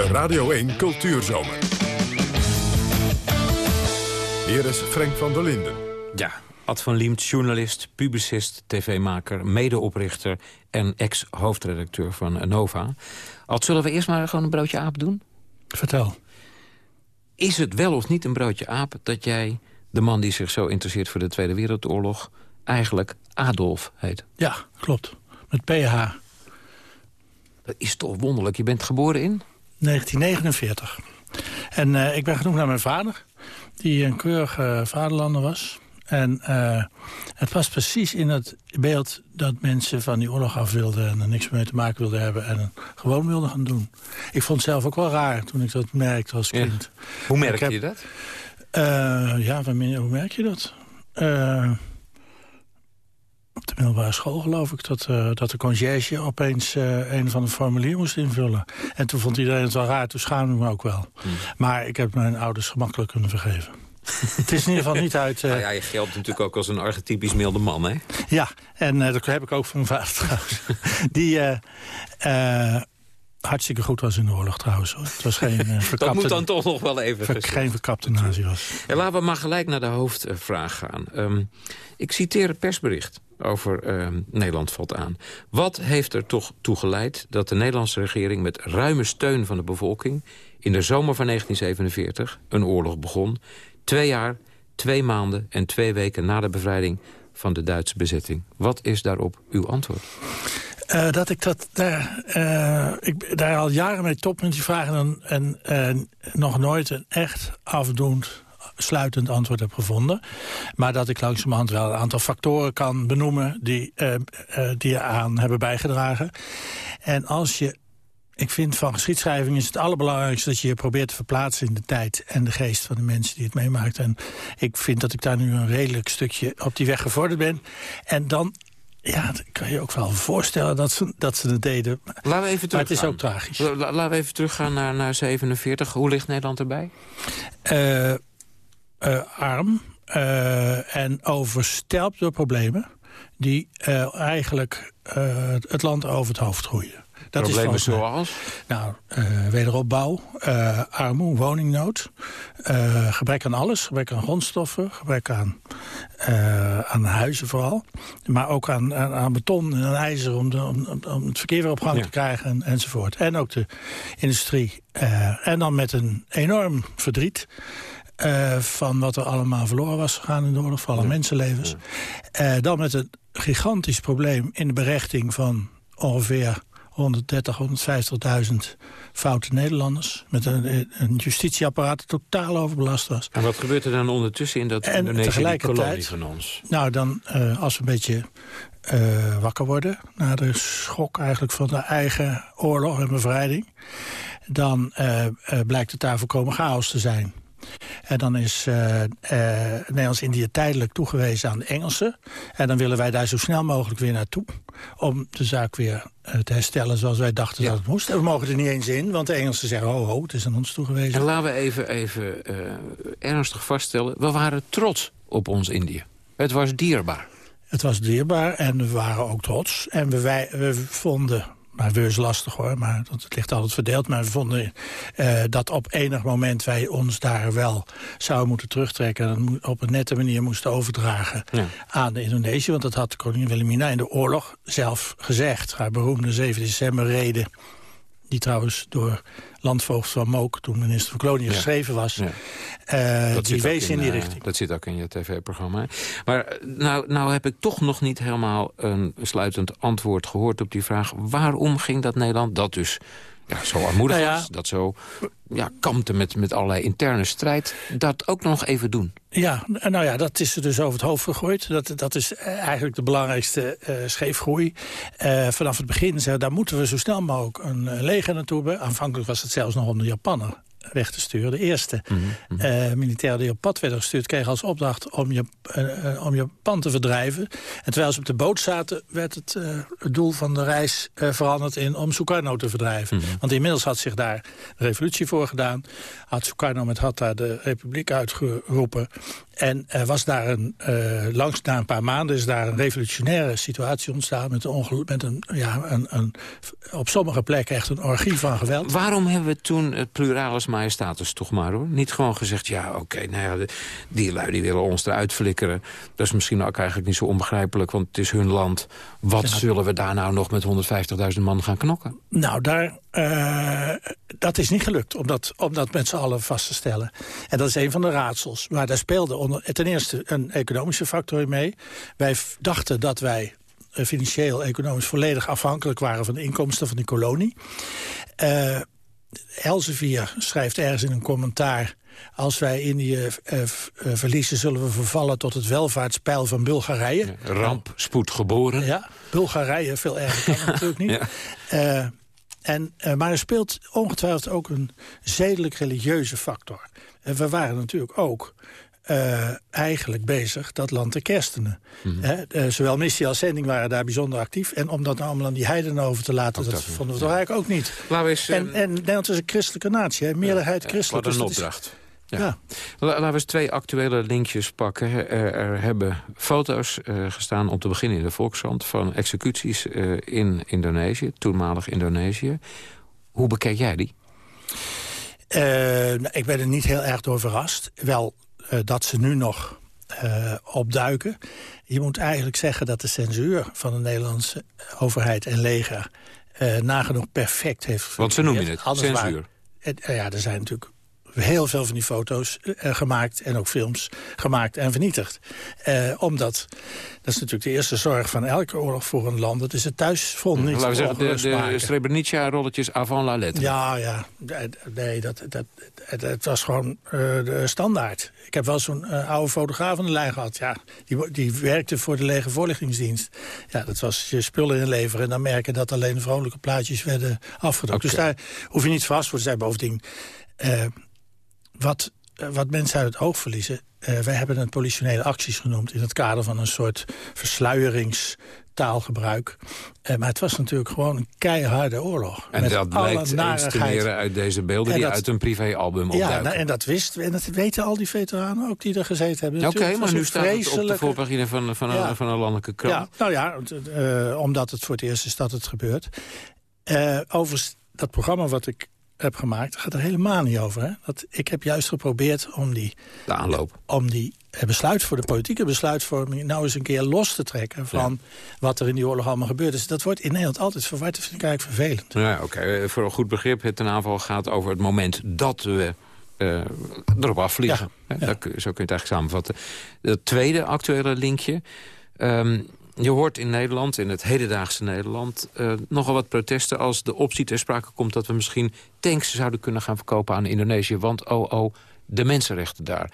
De Radio 1 Cultuurzomer. Hier is Frank van der Linden. Ja, Ad van Liemt, journalist, publicist, tv-maker, medeoprichter... en ex-hoofdredacteur van Nova. Ad, zullen we eerst maar gewoon een broodje aap doen? Vertel. Is het wel of niet een broodje aap dat jij, de man die zich zo interesseert voor de Tweede Wereldoorlog... eigenlijk Adolf heet? Ja, klopt. Met PH. Dat is toch wonderlijk. Je bent geboren in? 1949. En uh, ik ben genoemd naar mijn vader, die een keurige vaderlander was. En uh, het was precies in het beeld dat mensen van die oorlog af wilden... en er niks mee te maken wilden hebben en gewoon wilden gaan doen. Ik vond het zelf ook wel raar toen ik dat merkte als kind. Ja. Hoe merk je dat? Uh, ja, hoe merk je dat? De middelbare school geloof ik dat, uh, dat de conciërge opeens uh, een van de formulier moest invullen. En toen vond iedereen het wel raar, toen schaamde ik me ook wel. Hmm. Maar ik heb mijn ouders gemakkelijk kunnen vergeven. het is in ieder geval niet uit... Uh... Nou ja, je geldt natuurlijk ook als een archetypisch milde man, hè? Ja, en dat heb ik ook van mijn vader trouwens. Die hartstikke goed was in de oorlog trouwens. Hoor. Het was geen verkapte... Dat moet dan toch nog wel even... Ver, geen verkapte nazi was. Ja, laten we maar gelijk naar de hoofdvraag gaan. Um, ik citeer het persbericht over uh, Nederland valt aan. Wat heeft er toch toe geleid dat de Nederlandse regering... met ruime steun van de bevolking in de zomer van 1947 een oorlog begon... twee jaar, twee maanden en twee weken na de bevrijding van de Duitse bezetting. Wat is daarop uw antwoord? Uh, dat ik dat daar, uh, ik daar al jaren mee top met die vragen... en, en uh, nog nooit een echt afdoend sluitend antwoord heb gevonden. Maar dat ik langzamerhand wel een aantal factoren kan benoemen... die, uh, uh, die eraan hebben bijgedragen. En als je... Ik vind van geschiedschrijving is het allerbelangrijkste... dat je je probeert te verplaatsen in de tijd en de geest van de mensen die het meemaakt. En ik vind dat ik daar nu een redelijk stukje op die weg gevorderd ben. En dan ja, dat kan je ook wel voorstellen dat ze, dat ze het deden. Laten we even maar het is ook tragisch. Laten we even teruggaan naar, naar 47. Hoe ligt Nederland erbij? Uh, uh, arm uh, en overstelpt door problemen... die uh, eigenlijk het land over het hoofd groeien. Dat Problemen is zoals? Nou, wederopbouw, armoede, woningnood, gebrek aan alles. Gebrek aan grondstoffen, gebrek aan, aan huizen vooral. Maar ook aan, aan, aan beton en aan ijzer om, de, om, om, het verkeer weer op gang ja. te krijgen en, enzovoort. En ook de industrie. en dan met een enorm verdriet... Uh, van wat er allemaal verloren was gegaan in de oorlog, van alle ja. mensenlevens. Uh, dan met een gigantisch probleem in de berechting van ongeveer 130, 150.000 foute Nederlanders. Met een, een, justitieapparaat dat totaal overbelast was. En wat gebeurt er dan ondertussen in dat en Indonesische kolonie van ons? Nou, dan uh, als we een beetje uh, wakker worden... na de schok eigenlijk van de eigen oorlog en bevrijding... dan uh, blijkt het daar volkomen chaos te zijn. En dan is uh, uh, Nederlands-Indië tijdelijk toegewezen aan de Engelsen. En dan willen wij daar zo snel mogelijk weer naartoe. Om de zaak weer uh, te herstellen zoals wij dachten ja. dat het moest. En we mogen er niet eens in, want de Engelsen zeggen... ho, ho, het is aan ons toegewezen. En laten we even, even ernstig vaststellen... we waren trots op ons Indië. Het was dierbaar. Het was dierbaar en we waren ook trots. En we, wij, we vonden maar we is lastig hoor, maar het ligt altijd verdeeld. Maar we vonden uh, dat op enig moment wij ons daar wel zouden moeten terugtrekken... en op een nette manier moesten overdragen ja. aan de Indonesië. Want dat had koningin Wilhelmina in de oorlog zelf gezegd. Haar beroemde 7 december reden die trouwens door landvoogd van Mook, toen minister van Koloniën, ja. geschreven was. Ja. Uh, dat die wees in, in die richting. Dat zit ook in je tv-programma. Maar nou, nou heb ik toch nog niet helemaal een sluitend antwoord gehoord op die vraag. Waarom ging dat Nederland, dat dus ja, zo armoedig nou ja, was, dat zo ja, kampte met, met allerlei interne strijd, dat ook nog even doen. Ja, nou ja, dat is er dus over het hoofd gegooid. Dat, dat is eigenlijk de belangrijkste uh, scheefgroei. Uh, vanaf het begin, daar moeten we zo snel mogelijk een leger naartoe hebben. Aanvankelijk was het zelfs nog om de Sturen. De eerste mm -hmm. uh, militair die op pad werden gestuurd... kreeg als opdracht om, je, uh, om Japan te verdrijven. En terwijl ze op de boot zaten... werd het, uh, het doel van de reis veranderd in om Sukarno te verdrijven. Mm -hmm. Want inmiddels had zich daar de revolutie voor gedaan. Had Sukarno met Hatta de republiek uitgeroepen. En er was daar een, langs na een paar maanden is daar een revolutionaire situatie ontstaan... met een, met een, ja, een, een, op sommige plekken echt een orgie van geweld. Waarom hebben we toen het pluralis majestatis toch maar, hoor? Niet gewoon gezegd, ja, oké, okay, nou ja, die lui die willen ons eruit flikkeren. Dat is misschien ook eigenlijk niet zo onbegrijpelijk, want het is hun land. Wat ja. zullen we daar nou nog met 150.000 man gaan knokken? Nou, daar, uh, dat is niet gelukt, om dat, om dat met z'n allen vast te stellen. En dat is een van de raadsels. Maar daar speelde onder, ten eerste een economische factor mee. Wij dachten dat wij eh, financieel, economisch volledig afhankelijk waren van de inkomsten van die kolonie. Uh, Elsevier schrijft ergens in een commentaar... als wij Indië uh, verliezen, zullen we vervallen tot het welvaartspijl van Bulgarije. Ja, ramp, spoed geboren. Ja, Bulgarije, veel erger kan natuurlijk niet. Ja. En, uh, maar er speelt ongetwijfeld ook een zedelijk-religieuze factor. En we waren natuurlijk ook uh, eigenlijk bezig dat land te kerstenen. Mm -hmm. uh, zowel missie als zending waren daar bijzonder actief. En om dat nou allemaal aan die heidenen over te laten... dat, dat, vonden we toch eigenlijk ook niet. Eens, en, en Nederland is een christelijke natie, hè? meerderheid christelijk. Wat een dus opdracht. Ja. ja. Laten we eens twee actuele linkjes pakken. Er, er hebben foto's uh, gestaan, om te beginnen in de Volkskrant... van executies uh, in Indonesië, toenmalig Indonesië. Hoe bekijk jij die? Uh, ik ben er niet heel erg door verrast. Wel dat ze nu nog opduiken. Je moet eigenlijk zeggen dat de censuur van de Nederlandse overheid en leger... nagenoeg perfect heeft Want ze noemen het, censuur. Ja, er zijn natuurlijk heel veel van die foto's uh, gemaakt en ook films gemaakt en vernietigd. Uh, omdat, dat is natuurlijk de eerste zorg van elke oorlog voor een land... dat is het thuisfront niet Laten we zeggen, de, de Srebrenica-rolletjes avant la lettre. Ja, ja. Nee, dat, dat, dat, het was gewoon uh, de standaard. Ik heb wel zo'n oude fotograaf aan de lijn gehad. Ja, die, die werkte voor de lege voorlichtingsdienst. Ja, dat was je spullen inleveren en dan merken dat alleen vrolijke plaatjes werden afgedrukt. Okay. Dus daar hoef je niet vast voor te zijn. Bovendien... Wat, wat mensen uit het oog verliezen... Uh, wij hebben het politionele acties genoemd... in het kader van een soort versluieringstaalgebruik. Uh, maar het was natuurlijk gewoon een keiharde oorlog. En dat blijkt uit deze beelden... die dat, uit een privéalbum opduiken. Ja, nou, en dat wisten we. En dat weten al die veteranen ook die er gezeten hebben. Oké, okay, maar nu staat het op de voorpagina van, van, ja. een, van een landelijke krant. Ja, nou ja, uh, omdat het voor het eerst is dat het gebeurt. overigens, dat programma wat ik heb gemaakt, gaat er helemaal niet over. Hè? Dat, ik heb juist geprobeerd om die, de aanloop. om die besluit voor de politieke besluitvorming... nou eens een keer los te trekken van ja. wat er in die oorlog allemaal gebeurd is. Dat wordt in Nederland altijd verward. Dat vind ik eigenlijk vervelend. Ja, oké. Okay. Voor een goed begrip, het ten aanval gaat over het moment dat we... Uh, erop afvliegen. Ja, ja. Dat, zo kun je het eigenlijk samenvatten. Het tweede actuele linkje... Um, je hoort in Nederland, in het hedendaagse Nederland... Uh, nogal wat protesten als de optie ter sprake komt... dat we misschien tanks zouden kunnen gaan verkopen aan Indonesië. Want, oh, oh, de mensenrechten daar.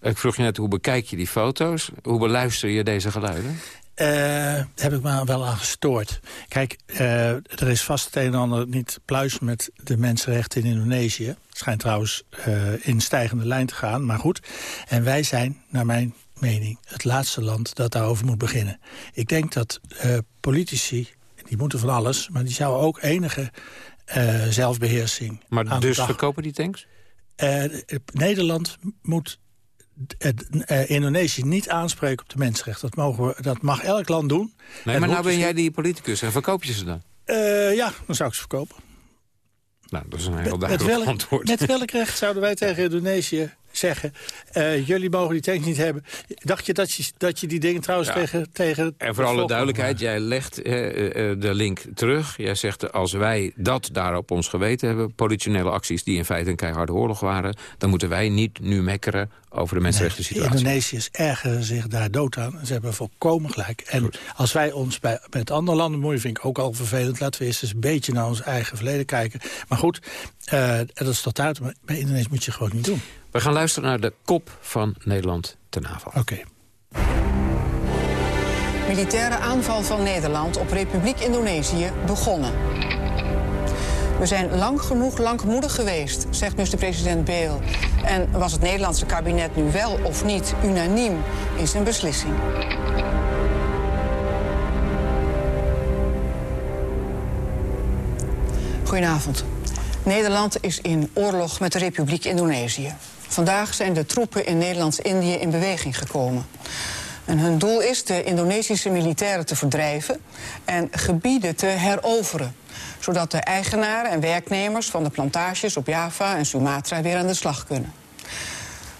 Ja. Ik vroeg je net, hoe bekijk je die foto's? Hoe beluister je deze geluiden? Uh, heb ik me wel aan gestoord. Kijk, uh, er is vast het een en ander niet pluis met de mensenrechten in Indonesië. Het schijnt trouwens uh, in stijgende lijn te gaan, maar goed. En wij zijn, naar mijn mening het laatste land dat daarover moet beginnen. Ik denk dat uh, politici, die moeten van alles... maar die zouden ook enige uh, zelfbeheersing Maar dus verkopen die tanks? Uh, Nederland moet Indonesië niet aanspreken op de mensenrechten. Dat, mogen we, dat mag elk land doen. Nee, maar nou ben jij die politicus en verkoop je ze dan? ja, dan zou ik ze verkopen. Nou, dat is een heel duidelijk met welk, antwoord. Met welk recht zouden wij tegen Indonesië zeggen... Uh, jullie mogen die tanks niet hebben. Dacht je dat je, dat je die dingen trouwens ja. tegen, tegen... En voor alle duidelijkheid, jij legt uh, uh, de link terug. Jij zegt, als wij dat daar op ons geweten hebben... politionele acties die in feite een keiharde oorlog waren... dan moeten wij niet nu mekkeren over de mensenrechten situatie. Nee, Indonesiërs ergeren zich daar dood aan. Ze hebben volkomen gelijk. En Goed. als wij ons bij, met andere landen moeien, vind ik ook al vervelend. Laten we eerst eens een beetje naar ons eigen verleden kijken. Maar goed, dat is tot uit. Maar bij Indonesië moet je gewoon niet doen. We gaan luisteren naar de kop van Nederland ten aanval. Oké. Okay. Militaire aanval van Nederland op Republiek Indonesië begonnen. We zijn lang genoeg langmoedig geweest, zegt minister-president Beel. En was het Nederlandse kabinet nu wel of niet unaniem in zijn beslissing? Goedenavond. Nederland is in oorlog met de Republiek Indonesië. Vandaag zijn de troepen in Nederlands-Indië in beweging gekomen. En hun doel is de Indonesische militairen te verdrijven en gebieden te heroveren. Zodat de eigenaren en werknemers van de plantages op Java en Sumatra weer aan de slag kunnen.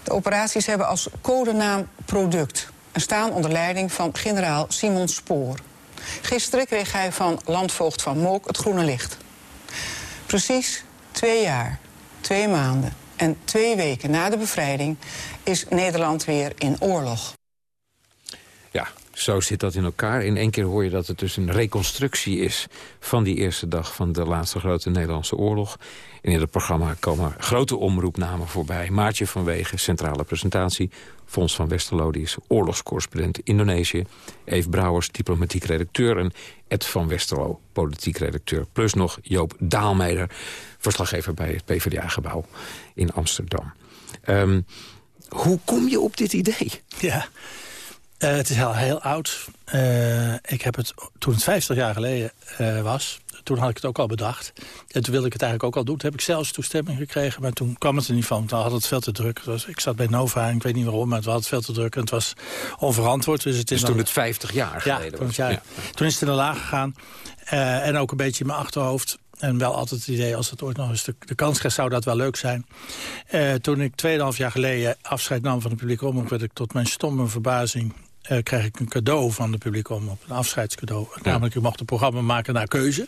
De operaties hebben als codenaam Product en staan onder leiding van generaal Simon Spoor. Gisteren kreeg hij van landvoogd van Mook het groene licht. Precies twee jaar, twee maanden en twee weken na de bevrijding is Nederland weer in oorlog. Ja, Zo zit dat in elkaar. In één keer hoor je dat het dus een reconstructie is... van die eerste dag van de laatste grote Nederlandse oorlog. En in het programma komen grote omroepnamen voorbij. Maartje van Wegen, centrale presentatie. Fons van Westerlo, die is oorlogscorrespondent Indonesië. Eve Brouwers, diplomatiek redacteur. En Ed van Westerlo, politiek redacteur. Plus nog Joop Daalmeijer, verslaggever bij het PvdA-gebouw in Amsterdam. Um, hoe kom je op dit idee? Ja, uh, het is heel, heel oud. Uh, ik heb het toen het 50 jaar geleden uh, was. Toen had ik het ook al bedacht. En toen wilde ik het eigenlijk ook al doen. Toen heb ik zelfs toestemming gekregen. Maar toen kwam het er niet van. Toen had het veel te druk. Was, ik zat bij Nova en ik weet niet waarom. Maar het had veel te druk. En het was onverantwoord. Dus, het is dus toen het 50 jaar geleden was. Ja, Toen is het in de laag gegaan. en ook een beetje in mijn achterhoofd. En wel altijd het idee, als het ooit nog eens de, de kans krijgt, zou dat wel leuk zijn. Uh, toen ik 2,5 jaar geleden afscheid nam van de publieke omroep... werd ik tot mijn stomme verbazing uh, kreeg ik een cadeau van de publieke omroep. Een afscheidscadeau. Namelijk, u mocht een programma maken naar keuze.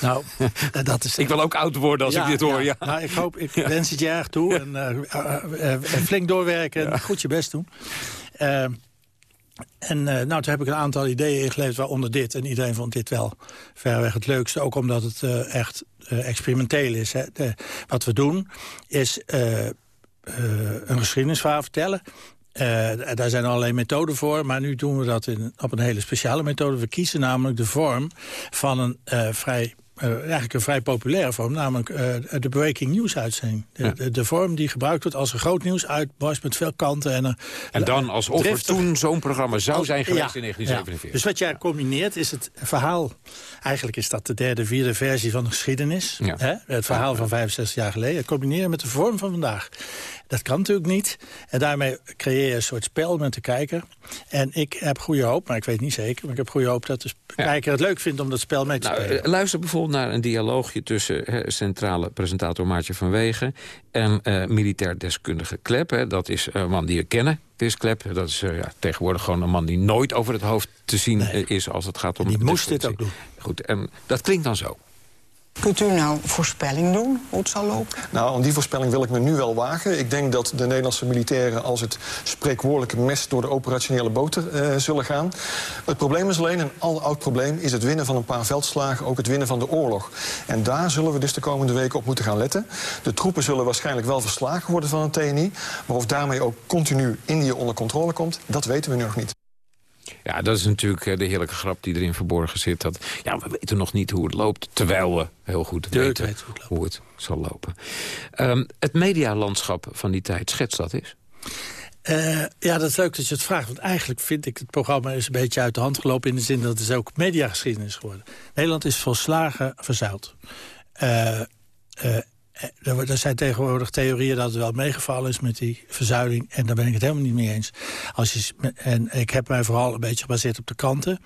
Nou, dat is... ik wil ook oud worden als ik dit hoor, ja. Nou, ik hoop, ik wens het je erg toe. En uh, flink doorwerken en goed je best doen. En uh, nou, toen heb ik een aantal ideeën ingeleverd, waaronder dit. En iedereen vond dit wel verreweg het leukste. Ook omdat het uh, echt uh, experimenteel is. Hè. De, wat we doen is een geschiedenisverhaal vertellen. Daar zijn allerlei methoden voor, maar nu doen we dat in, op een hele speciale methode. We kiezen namelijk de vorm van een vrij uh, eigenlijk een vrij populaire vorm, namelijk uh, de breaking news uitzending. De, de, de, vorm die gebruikt wordt als er groot nieuws uitbarst met veel kanten. En, uh, en dan alsof er toen zo'n programma zou zijn geweest ja, in 1947. Ja. Dus wat jij combineert is het verhaal, eigenlijk is dat de derde, vierde versie van de geschiedenis. Hè? Het verhaal van 65 jaar geleden. Het combineren met de vorm van vandaag. Dat kan natuurlijk niet. En daarmee creëer je een soort spel met de kijker. En ik heb goede hoop, maar ik weet niet zeker... maar ik heb goede hoop dat de kijker het leuk vindt om dat spel mee te nou, spelen. Luister bijvoorbeeld naar een dialoogje tussen centrale presentator Maartje van Wegen... en uh, militair deskundige Klep. Dat is een man die we kennen. is Klep, dat is uh, ja, tegenwoordig gewoon een man die nooit over het hoofd te zien nee. is... als het gaat om... En die moest dit ook doen. Goed, en dat klinkt dan zo. Kunt u nou voorspelling doen, hoe het zal lopen? Nou, aan die voorspelling wil ik me nu wel wagen. Ik denk dat de Nederlandse militairen als het spreekwoordelijke mes... door de operationele boter uh, zullen gaan. Het probleem is alleen, een al oud probleem... is het winnen van een paar veldslagen, ook het winnen van de oorlog. En daar zullen we dus de komende weken op moeten gaan letten. De troepen zullen waarschijnlijk wel verslagen worden van een TNI... maar of daarmee ook continu Indië onder controle komt... dat weten we nu nog niet. Ja, dat is natuurlijk eh, de heerlijke grap die erin verborgen zit. Dat, ja, we weten nog niet hoe het loopt, terwijl we heel goed weten weet hoe, het hoe, het zal lopen. Um, het medialandschap van die tijd, schets dat eens. Uh, ja, dat is leuk dat je het vraagt. Want eigenlijk vind ik het programma is een beetje uit de hand gelopen... in de zin dat het ook mediageschiedenis geworden. Nederland is volslagen verzuild. Uh, eh, er zijn tegenwoordig theorieën dat het wel meegevallen is met die verzuiling. En daar ben ik het helemaal niet mee eens. Als je, en ik heb mij vooral een beetje gebaseerd op de kanten.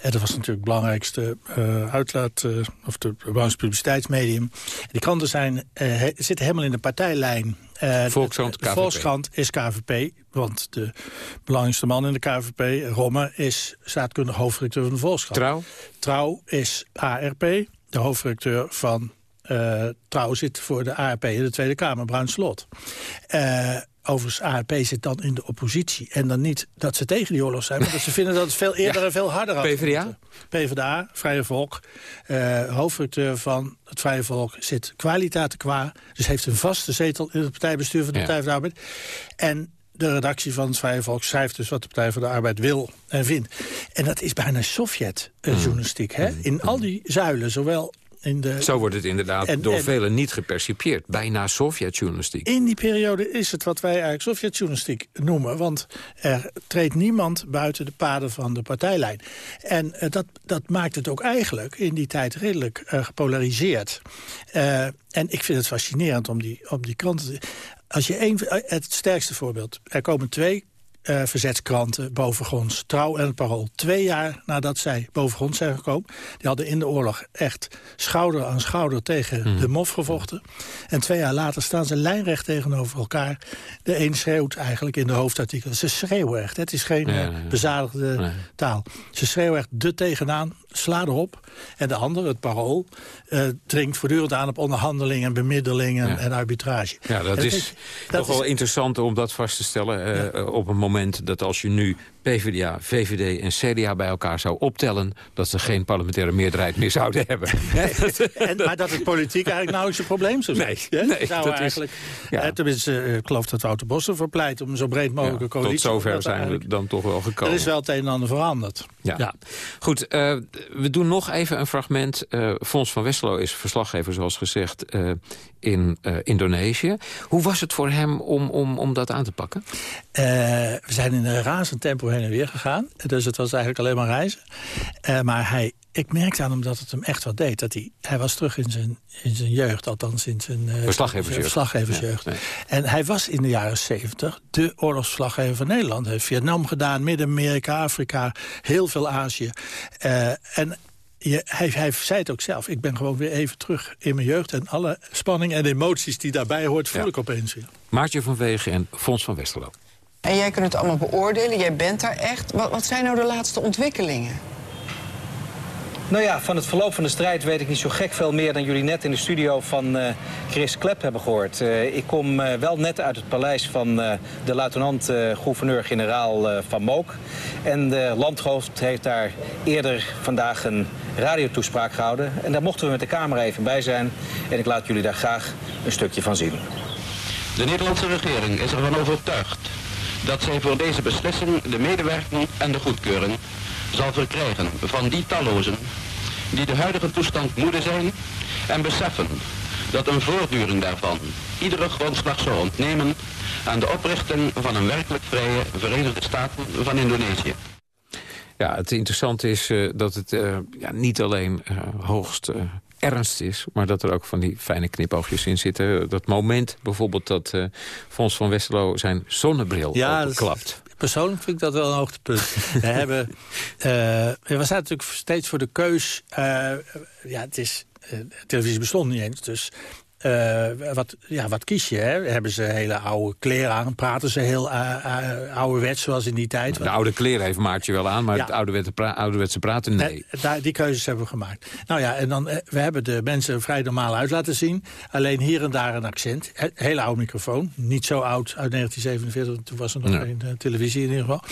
En dat was natuurlijk het belangrijkste uh, uitlaat, uh, of de belangrijkste publiciteitsmedium. Die kanten zijn, uh, zitten helemaal in de partijlijn. Volkskrant, KVP. Volkskrant is KVP, want de belangrijkste man in de KVP, Romme, is staatkundig hoofdredacteur van de Volkskrant. Trouw? Trouw is ARP, de hoofdredacteur van trouw zit voor de ARP in de Tweede Kamer, Bruin Slot. Uh, overigens, ARP zit dan in de oppositie. En dan niet dat ze tegen die oorlog zijn, maar dat ze vinden dat het veel eerder en veel harder had. PvdA? PvdA, Vrije Volk. Uh, hoofdredacteur van het Vrije Volk zit kwaliteit qua. Dus heeft een vaste zetel in het partijbestuur van de Partij van de Arbeid. En de redactie van het Vrije Volk schrijft dus wat de Partij van de Arbeid wil en vindt. En dat is bijna Sovjet-journalistiek. Mm. In al die zuilen, zowel de... Zo wordt het inderdaad door velen niet gepercipieerd. Bijna Sovjet-journalistiek. In die periode is het wat wij eigenlijk Sovjet-journalistiek noemen. Want er treedt niemand buiten de paden van de partijlijn. En uh, dat, dat maakt het ook eigenlijk in die tijd redelijk uh, gepolariseerd. Uh, en ik vind het fascinerend om die, om die kranten... Als je een, het sterkste voorbeeld. Er komen twee uh, verzetskranten bovengronds. Trouw en het Parool. Twee jaar nadat zij bovengronds zijn gekomen. Die hadden in de oorlog echt schouder aan schouder tegen mhm. de MOF gevochten. En twee jaar later staan ze lijnrecht tegenover elkaar. De een schreeuwt eigenlijk in de hoofdartikel. Ze schreeuwen echt. Het is geen ja, ja. bezadigde taal. Ze schreeuwen echt de tegenaan sla erop. En de andere, het parool, uh, dringt voortdurend aan op onderhandeling en bemiddeling en, en arbitrage. Ja, dat is, toch wel interessant om dat vast te stellen. Uh, Op een moment dat als je nu PvdA, VVD en CDA bij elkaar zou optellen... dat ze geen parlementaire meerderheid meer zouden hebben. en, maar dat het politiek eigenlijk nauwelijks een probleem zou zijn. Nee, nee zou dat eigenlijk, is... Ja. Eh, tenminste, eh, ik geloof dat Wouter Bos ervoor pleit... om een zo breed mogelijke Ja, coalitie... tot zover zijn we dan toch wel gekomen. Er is wel het een en ander veranderd. Ja. Ja. Goed, eh, we doen nog even een fragment. Eh Fons van Westerlo is verslaggever, zoals gezegd, eh, in eh, Indonesië. Hoe was het voor hem om, om, om dat aan te pakken? Eh, we zijn in een razend tempo heen en weer gegaan. Dus het was eigenlijk alleen maar reizen. Eh, maar hij, ik merkte aan hem dat het hem echt wat deed. Dat hij, hij was terug in zijn, in zijn jeugd, althans in zijn... Verslaggeversjeugd. verslaggeversjeugd. Ja, nee. En hij was in de jaren 70 de oorlogsverslaggever van Nederland. Hij heeft Vietnam gedaan, Midden-Amerika, Afrika, heel veel Azië. En je, hij, hij zei het ook zelf. Ik ben gewoon weer even terug in mijn jeugd. En alle spanning en emoties die daarbij hoort, voel Ja. ik opeens weer. Maartje van Wegen en Fons van Westerlo. En jij kunt het allemaal beoordelen, jij bent daar echt. Wat, wat zijn nou de laatste ontwikkelingen? Nou ja, van het verloop van de strijd weet ik niet zo gek veel meer... dan jullie net in de studio van eh, Chris Klep hebben gehoord. Eh, ik kom eh, wel net uit het paleis van de luitenant-gouverneur-generaal Van Mook. En de landhoofd heeft daar eerder vandaag een radiotoespraak gehouden. En daar mochten we met de camera even bij zijn. En ik laat jullie daar graag een stukje van zien. De Nederlandse regering is ervan overtuigd dat zij voor deze beslissing de medewerking en de goedkeuring zal verkrijgen van die tallozen die de huidige toestand moede zijn en beseffen dat een voortduring daarvan iedere grondslag zou ontnemen aan de oprichting van een werkelijk vrije Verenigde Staten van Indonesië. Ja, het interessante is eh, dat het eh, ja, niet alleen eh, hoogst ernst is... maar dat er ook van die fijne knipoogjes in zitten. Dat moment bijvoorbeeld dat eh Fons van Westerlo zijn zonnebril Ja, klapt. Persoonlijk vind ik dat wel een hoogtepunt. we, hebben, eh, we zaten natuurlijk steeds voor de keus. eh, ja, het is, eh, televisie bestond niet eens, dus... eh, wat, ja, wat kies je? Hè? Hebben ze hele oude kleren aan? Praten ze heel uh, uh, ouderwets zoals in die tijd? De oude kleren heeft Maartje wel aan, maar Ja. het ouderwetse, pra ouderwetse praten, nee. Daar, die keuzes hebben we gemaakt. Nou ja, en dan, eh, we hebben de mensen vrij normaal uit laten zien. Alleen hier en daar een accent. He- Hele oude microfoon. Niet zo oud uit 1947. Toen was er nog geen eh, televisie in ieder geval.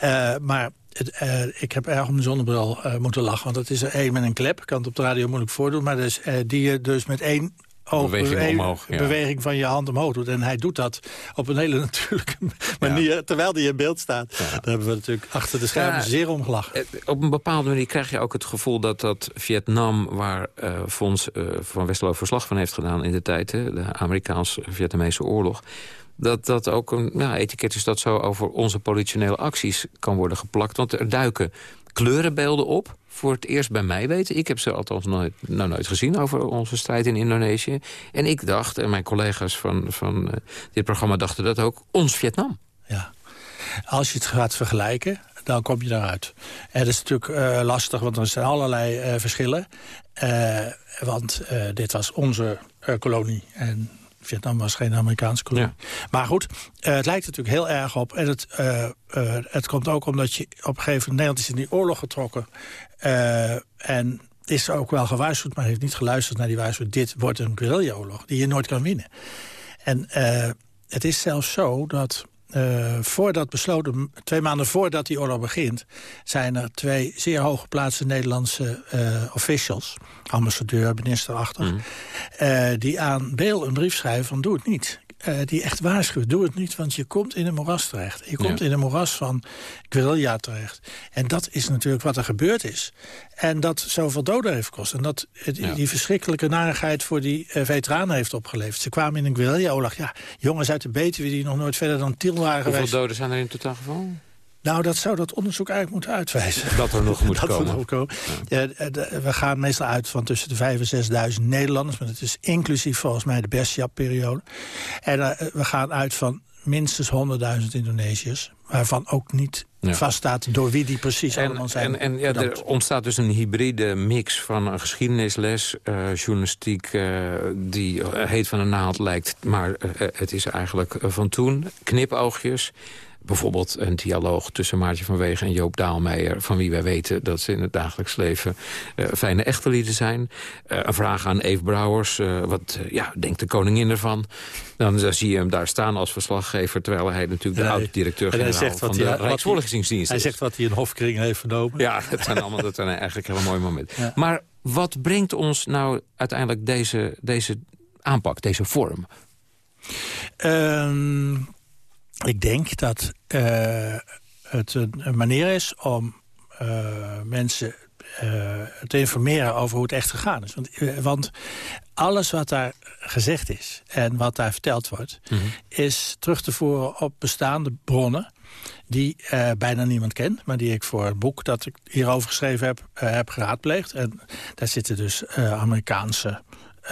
Eh, maar het, eh, ik heb erg om de zonnebril eh, moeten lachen. Want het is er één met een klep. Ik kan het op de radio moeilijk voordoen. Maar dus, eh, die je dus met één oog, Beweging bewe- omhoog, ja. beweging van je hand omhoog doet. En hij doet dat op een hele natuurlijke manier. Terwijl hij in beeld staat. Daar hebben we natuurlijk achter de schermen zeer om gelachen. Eh, Op een bepaalde manier krijg je ook het gevoel dat dat Vietnam... waar eh Fons eh, van Westerlo verslag van heeft gedaan in de tijd... Hè, de Amerikaans-Vietnamese oorlog... dat dat ook een ja, etiket is dat zo over onze politionele acties kan worden geplakt. Want er duiken kleurenbeelden op. Voor het eerst bij mij weten. Ik heb ze althans nooit, nou, nooit gezien over onze strijd in Indonesië. En ik dacht, en mijn collega's van, van eh, dit programma dachten dat ook... ons Vietnam. Als je het gaat vergelijken, dan kom je daaruit. En dat is natuurlijk eh, lastig, want er zijn allerlei eh, verschillen. Want dit was onze kolonie en Vietnam was geen Amerikaanse kolonie. Maar goed, eh, het lijkt natuurlijk heel erg op. En het, eh, eh, het komt ook omdat je op een gegeven moment... Nederland is in die oorlog getrokken. en is ook wel gewaarschuwd, maar heeft niet geluisterd naar die waarschuwing. Dit wordt een guerrilla-oorlog die je nooit kan winnen. En het is zelfs zo dat eh, voordat besloten, twee maanden voordat die oorlog begint... zijn er twee zeer hooggeplaatste Nederlandse eh, officials... ambassadeur, minister achter... eh, die aan Beel een brief schrijven van doe het niet. Eh, die echt waarschuwt, doe het niet, want je komt in een moeras terecht. Je komt Ja. in een moeras van guerrilla terecht. En dat is natuurlijk wat er gebeurd is. En dat zoveel doden heeft gekost. En dat die, Ja. die verschrikkelijke narigheid voor die eh, veteranen heeft opgeleverd. Ze kwamen in een guerrilla-oorlog. Ja, jongens uit de Betuwe die nog nooit verder dan Tiel waren Hoeveel geweest. doden zijn er in totaal gevallen? Nou, dat zou dat onderzoek eigenlijk moeten uitwijzen. Dat er nog moet Dat komen. nog komen. Ja, we gaan meestal uit van tussen de 5.000 en 6.000 Nederlanders. Maar het is inclusief volgens mij de Bersiap-periode. En eh, we gaan uit van minstens 100.000 Indonesiërs. Waarvan ook niet Ja. vaststaat door wie die precies allemaal zijn. En, en ja, bedankt. er ontstaat dus een hybride mix van een geschiedenisles, eh, journalistiek... eh, die heet van de naald lijkt, maar het is eigenlijk van toen. Knipoogjes, Bijvoorbeeld een dialoog tussen Maartje van Wegen en Joop Daalmeijer... van wie wij weten dat ze in het dagelijks leven uh, fijne echtelieden zijn. Uh, een vraag aan Eve Brouwers, uh, wat ja, denkt de koningin ervan? Dan zie je hem daar staan als verslaggever... terwijl hij natuurlijk de oud-directeur-generaal van de Rijksvoorlichtingsdienst Hij zegt wat hij in Hofkring heeft vernomen. Ja, dat zijn, allemaal, dat zijn eigenlijk hele mooie momenten. Ja. Maar wat brengt ons nou uiteindelijk deze, deze aanpak, deze vorm? Uh, ik denk dat uh, het een, manier is om uh, mensen uh, te informeren over hoe het echt gegaan is. Want, want, alles wat daar gezegd is en wat daar verteld wordt... Mm -hmm. is terug te voeren op bestaande bronnen die uh, bijna niemand kent... maar die ik voor het boek dat ik hierover geschreven heb, uh, heb geraadpleegd. En daar zitten dus uh, Amerikaanse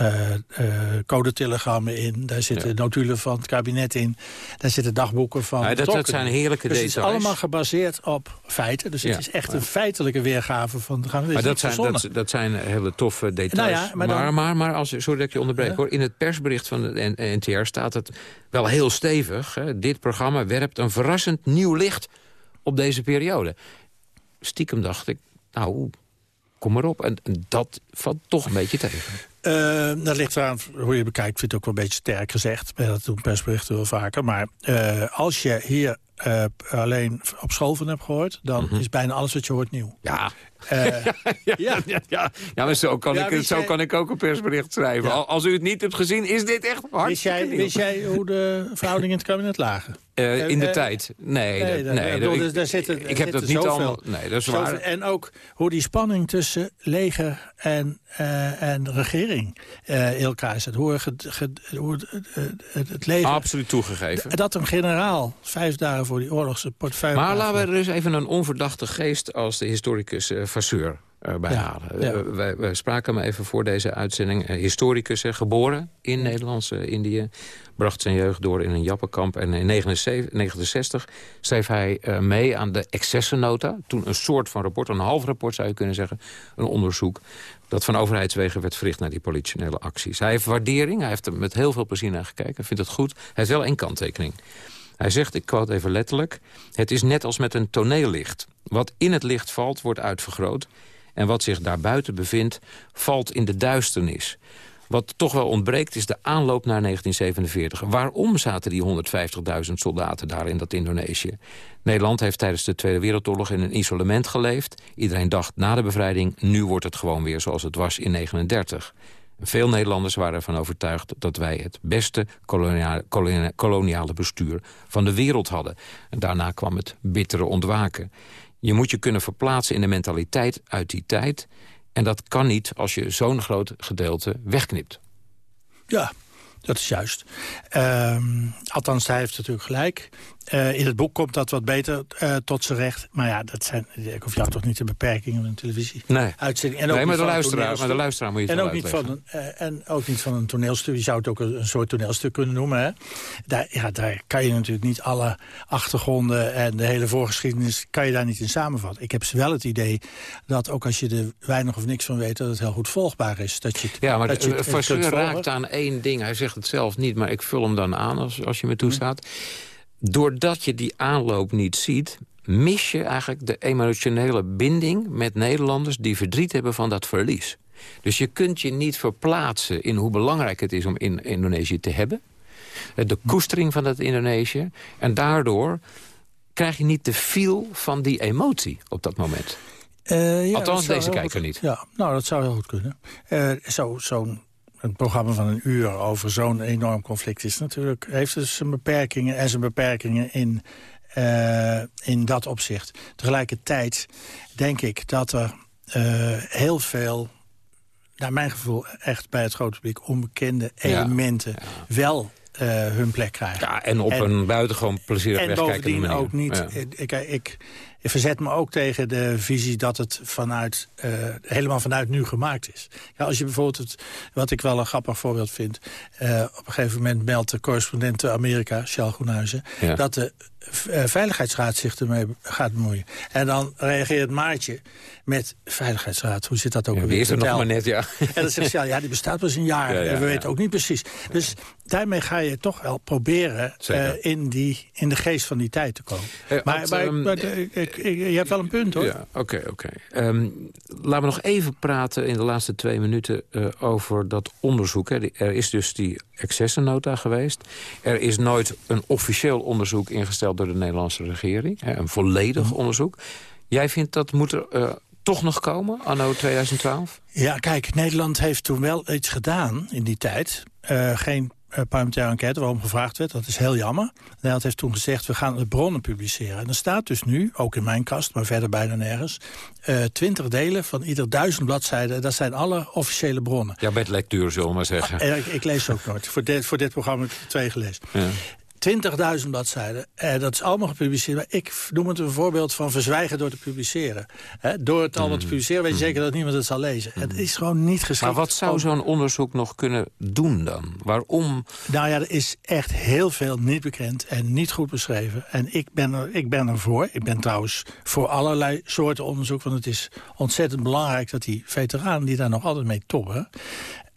uh, uh, codetelegrammen in. Daar zitten ja. notulen van het kabinet in. Daar zitten dagboeken van ja, dat, dat zijn heerlijke dus details. het is allemaal gebaseerd op feiten. Dus het ja. is echt een feitelijke weergave van. Maar dat zijn, dat, dat, zijn hele toffe details. Nou maar, maar, maar, als, sorry dat ik je onderbreek hoor. In het persbericht van de NTR staat het wel heel stevig. Hè. Dit programma werpt een verrassend nieuw licht op deze periode. Stiekem dacht ik, nou, kom maar op. En, en dat valt toch een beetje tegen. Uh, dat ligt eraan hoe je bekijkt. Ik vind het ook wel een beetje sterk gezegd. Dat doen persberichten wel vaker. Maar uh, als je hier uh, alleen op school van hebt gehoord... dan mm -hmm. is bijna alles wat je hoort nieuw. Ja, uh, ja, ja, ja, maar zo kan, ik, zo jij... kan ik ook een persbericht schrijven. Als u het niet hebt gezien, is dit echt hartstikke wist jij, wist jij hoe de verhoudingen in het kabinet lagen? Uh, in de uh, tijd? Nee, nee, dat, nee bedoel, dus, daar zitten, ik heb dat niet zoveel, allemaal... Nee, dat is waar. Zoveel, en ook hoe die spanning tussen leger en, uh, en regering in elkaar zit. Hoe, het, hoe het, het leger... Absoluut toegegeven. Dat een generaal vijf dagen voor die oorlog zijn portefeuille... Maar laten we er eens even een onverdachte geest als de historicus Vasseur uh, bij ja, halen. Ja. Uh, wij, wij, spraken hem even voor deze uitzending. Uh, historicus, geboren in Nederlands-Indië. bracht zijn jeugd door in een jappenkamp. En in 1969 schreef hij mee aan de excessennota. Toen een soort van rapport, een half rapport zou je kunnen zeggen. Een onderzoek dat van overheidswegen werd verricht naar die politionele acties. Hij heeft waardering, hij heeft er met heel veel plezier naar gekeken. Hij vindt het goed. Hij heeft wel één kanttekening. Hij zegt, ik quote even letterlijk... het is net als met een toneellicht. Wat in het licht valt, wordt uitvergroot. En wat zich daarbuiten bevindt, valt in de duisternis. Wat toch wel ontbreekt is de aanloop naar 1947. Waarom zaten die 150.000 soldaten daar in dat Indonesië? Nederland heeft tijdens de Tweede Wereldoorlog in een isolement geleefd. Iedereen dacht na de bevrijding, nu wordt het gewoon weer zoals het was in 1939. Veel Nederlanders waren ervan overtuigd dat wij het beste koloniale, koloniale, bestuur van de wereld hadden. En daarna kwam het bittere ontwaken. Je moet je kunnen verplaatsen in de mentaliteit uit die tijd. En dat kan niet als je zo'n groot gedeelte wegknipt. Ja, dat is juist. Uh, althans, hij heeft natuurlijk gelijk. Uh, in het boek komt dat wat beter uh, tot zijn recht. Maar ja, dat zijn, ik hoef jou toch niet de beperkingen van een televisie nee. uitzending. En ook nee, maar de, luisteraar, maar de luisteraar moet je en ook, niet van een, uh, en ook niet van een toneelstuk. Je zou het ook een, soort toneelstuk kunnen noemen. Hè? Daar, ja, daar kan je natuurlijk niet alle achtergronden en de hele voorgeschiedenis... kan je daar niet in samenvatten. Ik heb wel het idee dat ook als je er weinig of niks van weet... dat het heel goed volgbaar is. Dat je het, ja, maar dat je Vasseur raakt aan één ding. Hij zegt het zelf niet, maar ik vul hem dan aan als, als je me toestaat. Hm doordat je die aanloop niet ziet mis je eigenlijk de emotionele binding met Nederlanders... die verdriet hebben van dat verlies. Dus je kunt je niet verplaatsen in hoe belangrijk het is om in Indonesië te hebben. De koestering van dat Indonesië. En daardoor krijg je niet de feel van die emotie op dat moment. Uh, ja, Althans, deze kijker niet. Ja, nou, dat zou heel goed kunnen. Uh, Zo'n zo een programma van een uur over zo'n enorm conflict is natuurlijk... heeft dus zijn beperkingen en zijn beperkingen in, uh, in dat opzicht. Tegelijkertijd denk ik dat er uh, heel veel, naar mijn gevoel... echt bij het grote publiek onbekende elementen ja, ja. wel uh, hun plek krijgen. Ja, en op en, een buitengewoon plezierig wegkijkende manier. ook niet... Ja. Ik, ik, ik verzet me ook tegen de visie dat het vanuit, uh, helemaal vanuit nu gemaakt is. Ja, als je bijvoorbeeld, het, wat ik wel een grappig voorbeeld vind... Uh, op een gegeven moment meldt de correspondent Amerika, Charles Groenhuizen... Ja. dat de eh, Veiligheidsraad zich ermee gaat bemoeien. En dan reageert Maartje met Veiligheidsraad. Hoe zit dat ook Ja, alweer? die is er nog maar net, ja. En dan zegt ze, ja, die bestaat pas een jaar. Ja, ja, en we weten ook niet precies. Dus daarmee ga je toch wel proberen eh, in, die, in de geest van die tijd te komen. Eh, maar Ad, maar, ehm, maar, eh, je hebt wel een punt, hoor. Ja, oké, oké. Ehm, laten we nog even praten in de laatste twee minuten eh, over dat onderzoek. Hè. Er is dus die excessennota geweest. Er is nooit een officieel onderzoek ingesteld door de Nederlandse regering. Hè, een volledig Mhm. onderzoek. Jij vindt dat moet er eh, toch nog komen, anno 2012? Ja, kijk, Nederland heeft toen wel iets gedaan in die tijd. Eh, geen parlementaire enquête waarom gevraagd werd. Dat is heel jammer. Nederland heeft toen gezegd, we gaan de bronnen publiceren. En er staat dus nu, ook in mijn kast, maar verder bijna nergens... twintig delen van ieder duizend bladzijden. Dat zijn alle officiële bronnen. Ja, met lectuur, zullen we maar zeggen. En ik, ik lees ook nooit. Voor dit, voor dit programma heb ik twee gelezen. Ja. 20.000 bladzijden. Eh, dat is allemaal gepubliceerd. Maar ik noem het een voorbeeld van verzwijgen door te publiceren. Door het allemaal te publiceren weet je zeker dat niemand het zal lezen. Het is gewoon niet geschikt. Maar wat zou zo'n onderzoek nog kunnen doen dan? Waarom? Nou ja, er is echt heel veel niet bekend en niet goed beschreven. En ik ben er, ik ben er voor. Ik ben trouwens voor allerlei soorten onderzoek. Want het is ontzettend belangrijk dat die veteranen die daar nog altijd mee tobben...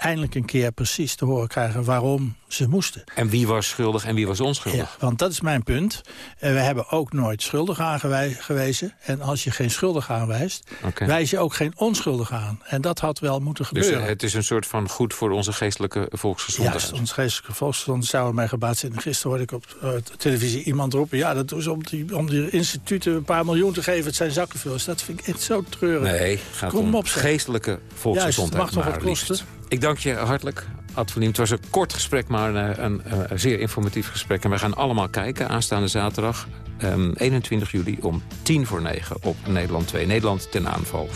eindelijk een keer precies te horen krijgen waarom ze moesten. En wie was schuldig en wie was onschuldig? Ja, want dat is mijn punt. Eh, we hebben ook nooit schuldig aangewezen. En als je geen schuldig aanwijst, wijs je ook geen onschuldig aan. En dat had wel moeten Dus gebeuren. eh, het is een soort van goed voor onze geestelijke volksgezondheid. Juist, ons geestelijke volksgezondheid zou mij gebaat zijn. Gisteren hoorde ik op eh, televisie iemand roepen... ja, dat doen ze om die, om die instituten een paar miljoen te geven. Het zijn zakkenvullers. Dat vind ik echt zo treurig. Nee, gaat Kom om op, geestelijke volksgezondheid. Juist, het mag toch wat kosten? Ik dank je hartelijk, Ad. Het was een kort gesprek, maar een, een, een zeer informatief gesprek. En we gaan allemaal kijken aanstaande zaterdag... ehm, 21 juli om 10 voor 9 op Nederland 2. Nederland ten aanval.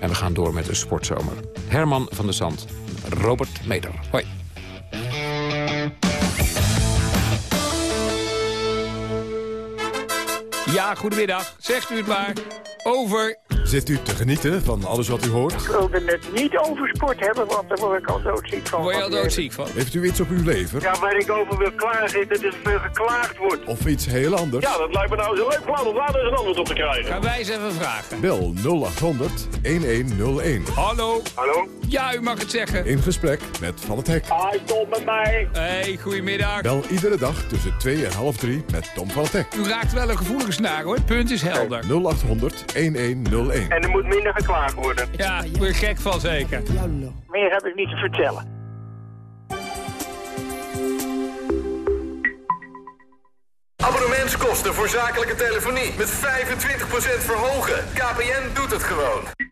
En we gaan door met de sportzomer. Herman van der Zand, Robert Meder. Hoi. Ja, goedemiddag. Zegt u het maar. Over. Zit u te genieten van alles wat u hoort? Ik wilde het niet over sport hebben, want daar word ik al doodziek van. Word je al doodziek van? Heeft u iets op uw lever? Ja, waar ik over wil klagen is dat er veel geklaagd wordt. Of iets heel anders? Ja, dat lijkt me nou zo leuk plan om daar eens een antwoord op te krijgen. Gaan wij eens even vragen. Bel 0800 1101. Hallo. Hallo? Ja, u mag het zeggen. In gesprek met Van het Hek. Hij stond met mij. Hey, goedemiddag. Bel iedere dag tussen 2 en half 3 met Tom van het Hek. U raakt wel een gevoelige snaar hoor. Het punt is helder. 0800 1101. En er moet minder geklaagd worden. Ja, ik word er gek van zeker. Meer heb ik niet te vertellen. Abonnementskosten voor zakelijke telefonie met 25% verhogen. KPN doet het gewoon.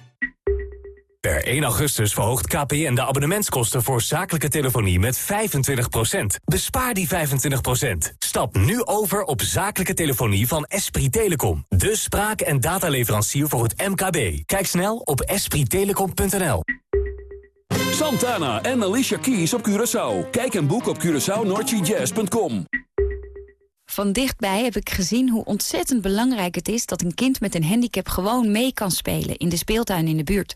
Per 1 augustus verhoogt KPN de abonnementskosten voor zakelijke telefonie met 25%. Bespaar die 25%. Stap nu over op zakelijke telefonie van Esprit Telecom. De spraak- en dataleverancier voor het MKB. Kijk snel op esprittelecom.nl. Santana en Alicia Keys op Curaçao. Kijk en boek op CuraçaoNoordseaJazz.com. Van dichtbij heb ik gezien hoe ontzettend belangrijk het is... dat een kind met een handicap gewoon mee kan spelen in de speeltuin in de buurt.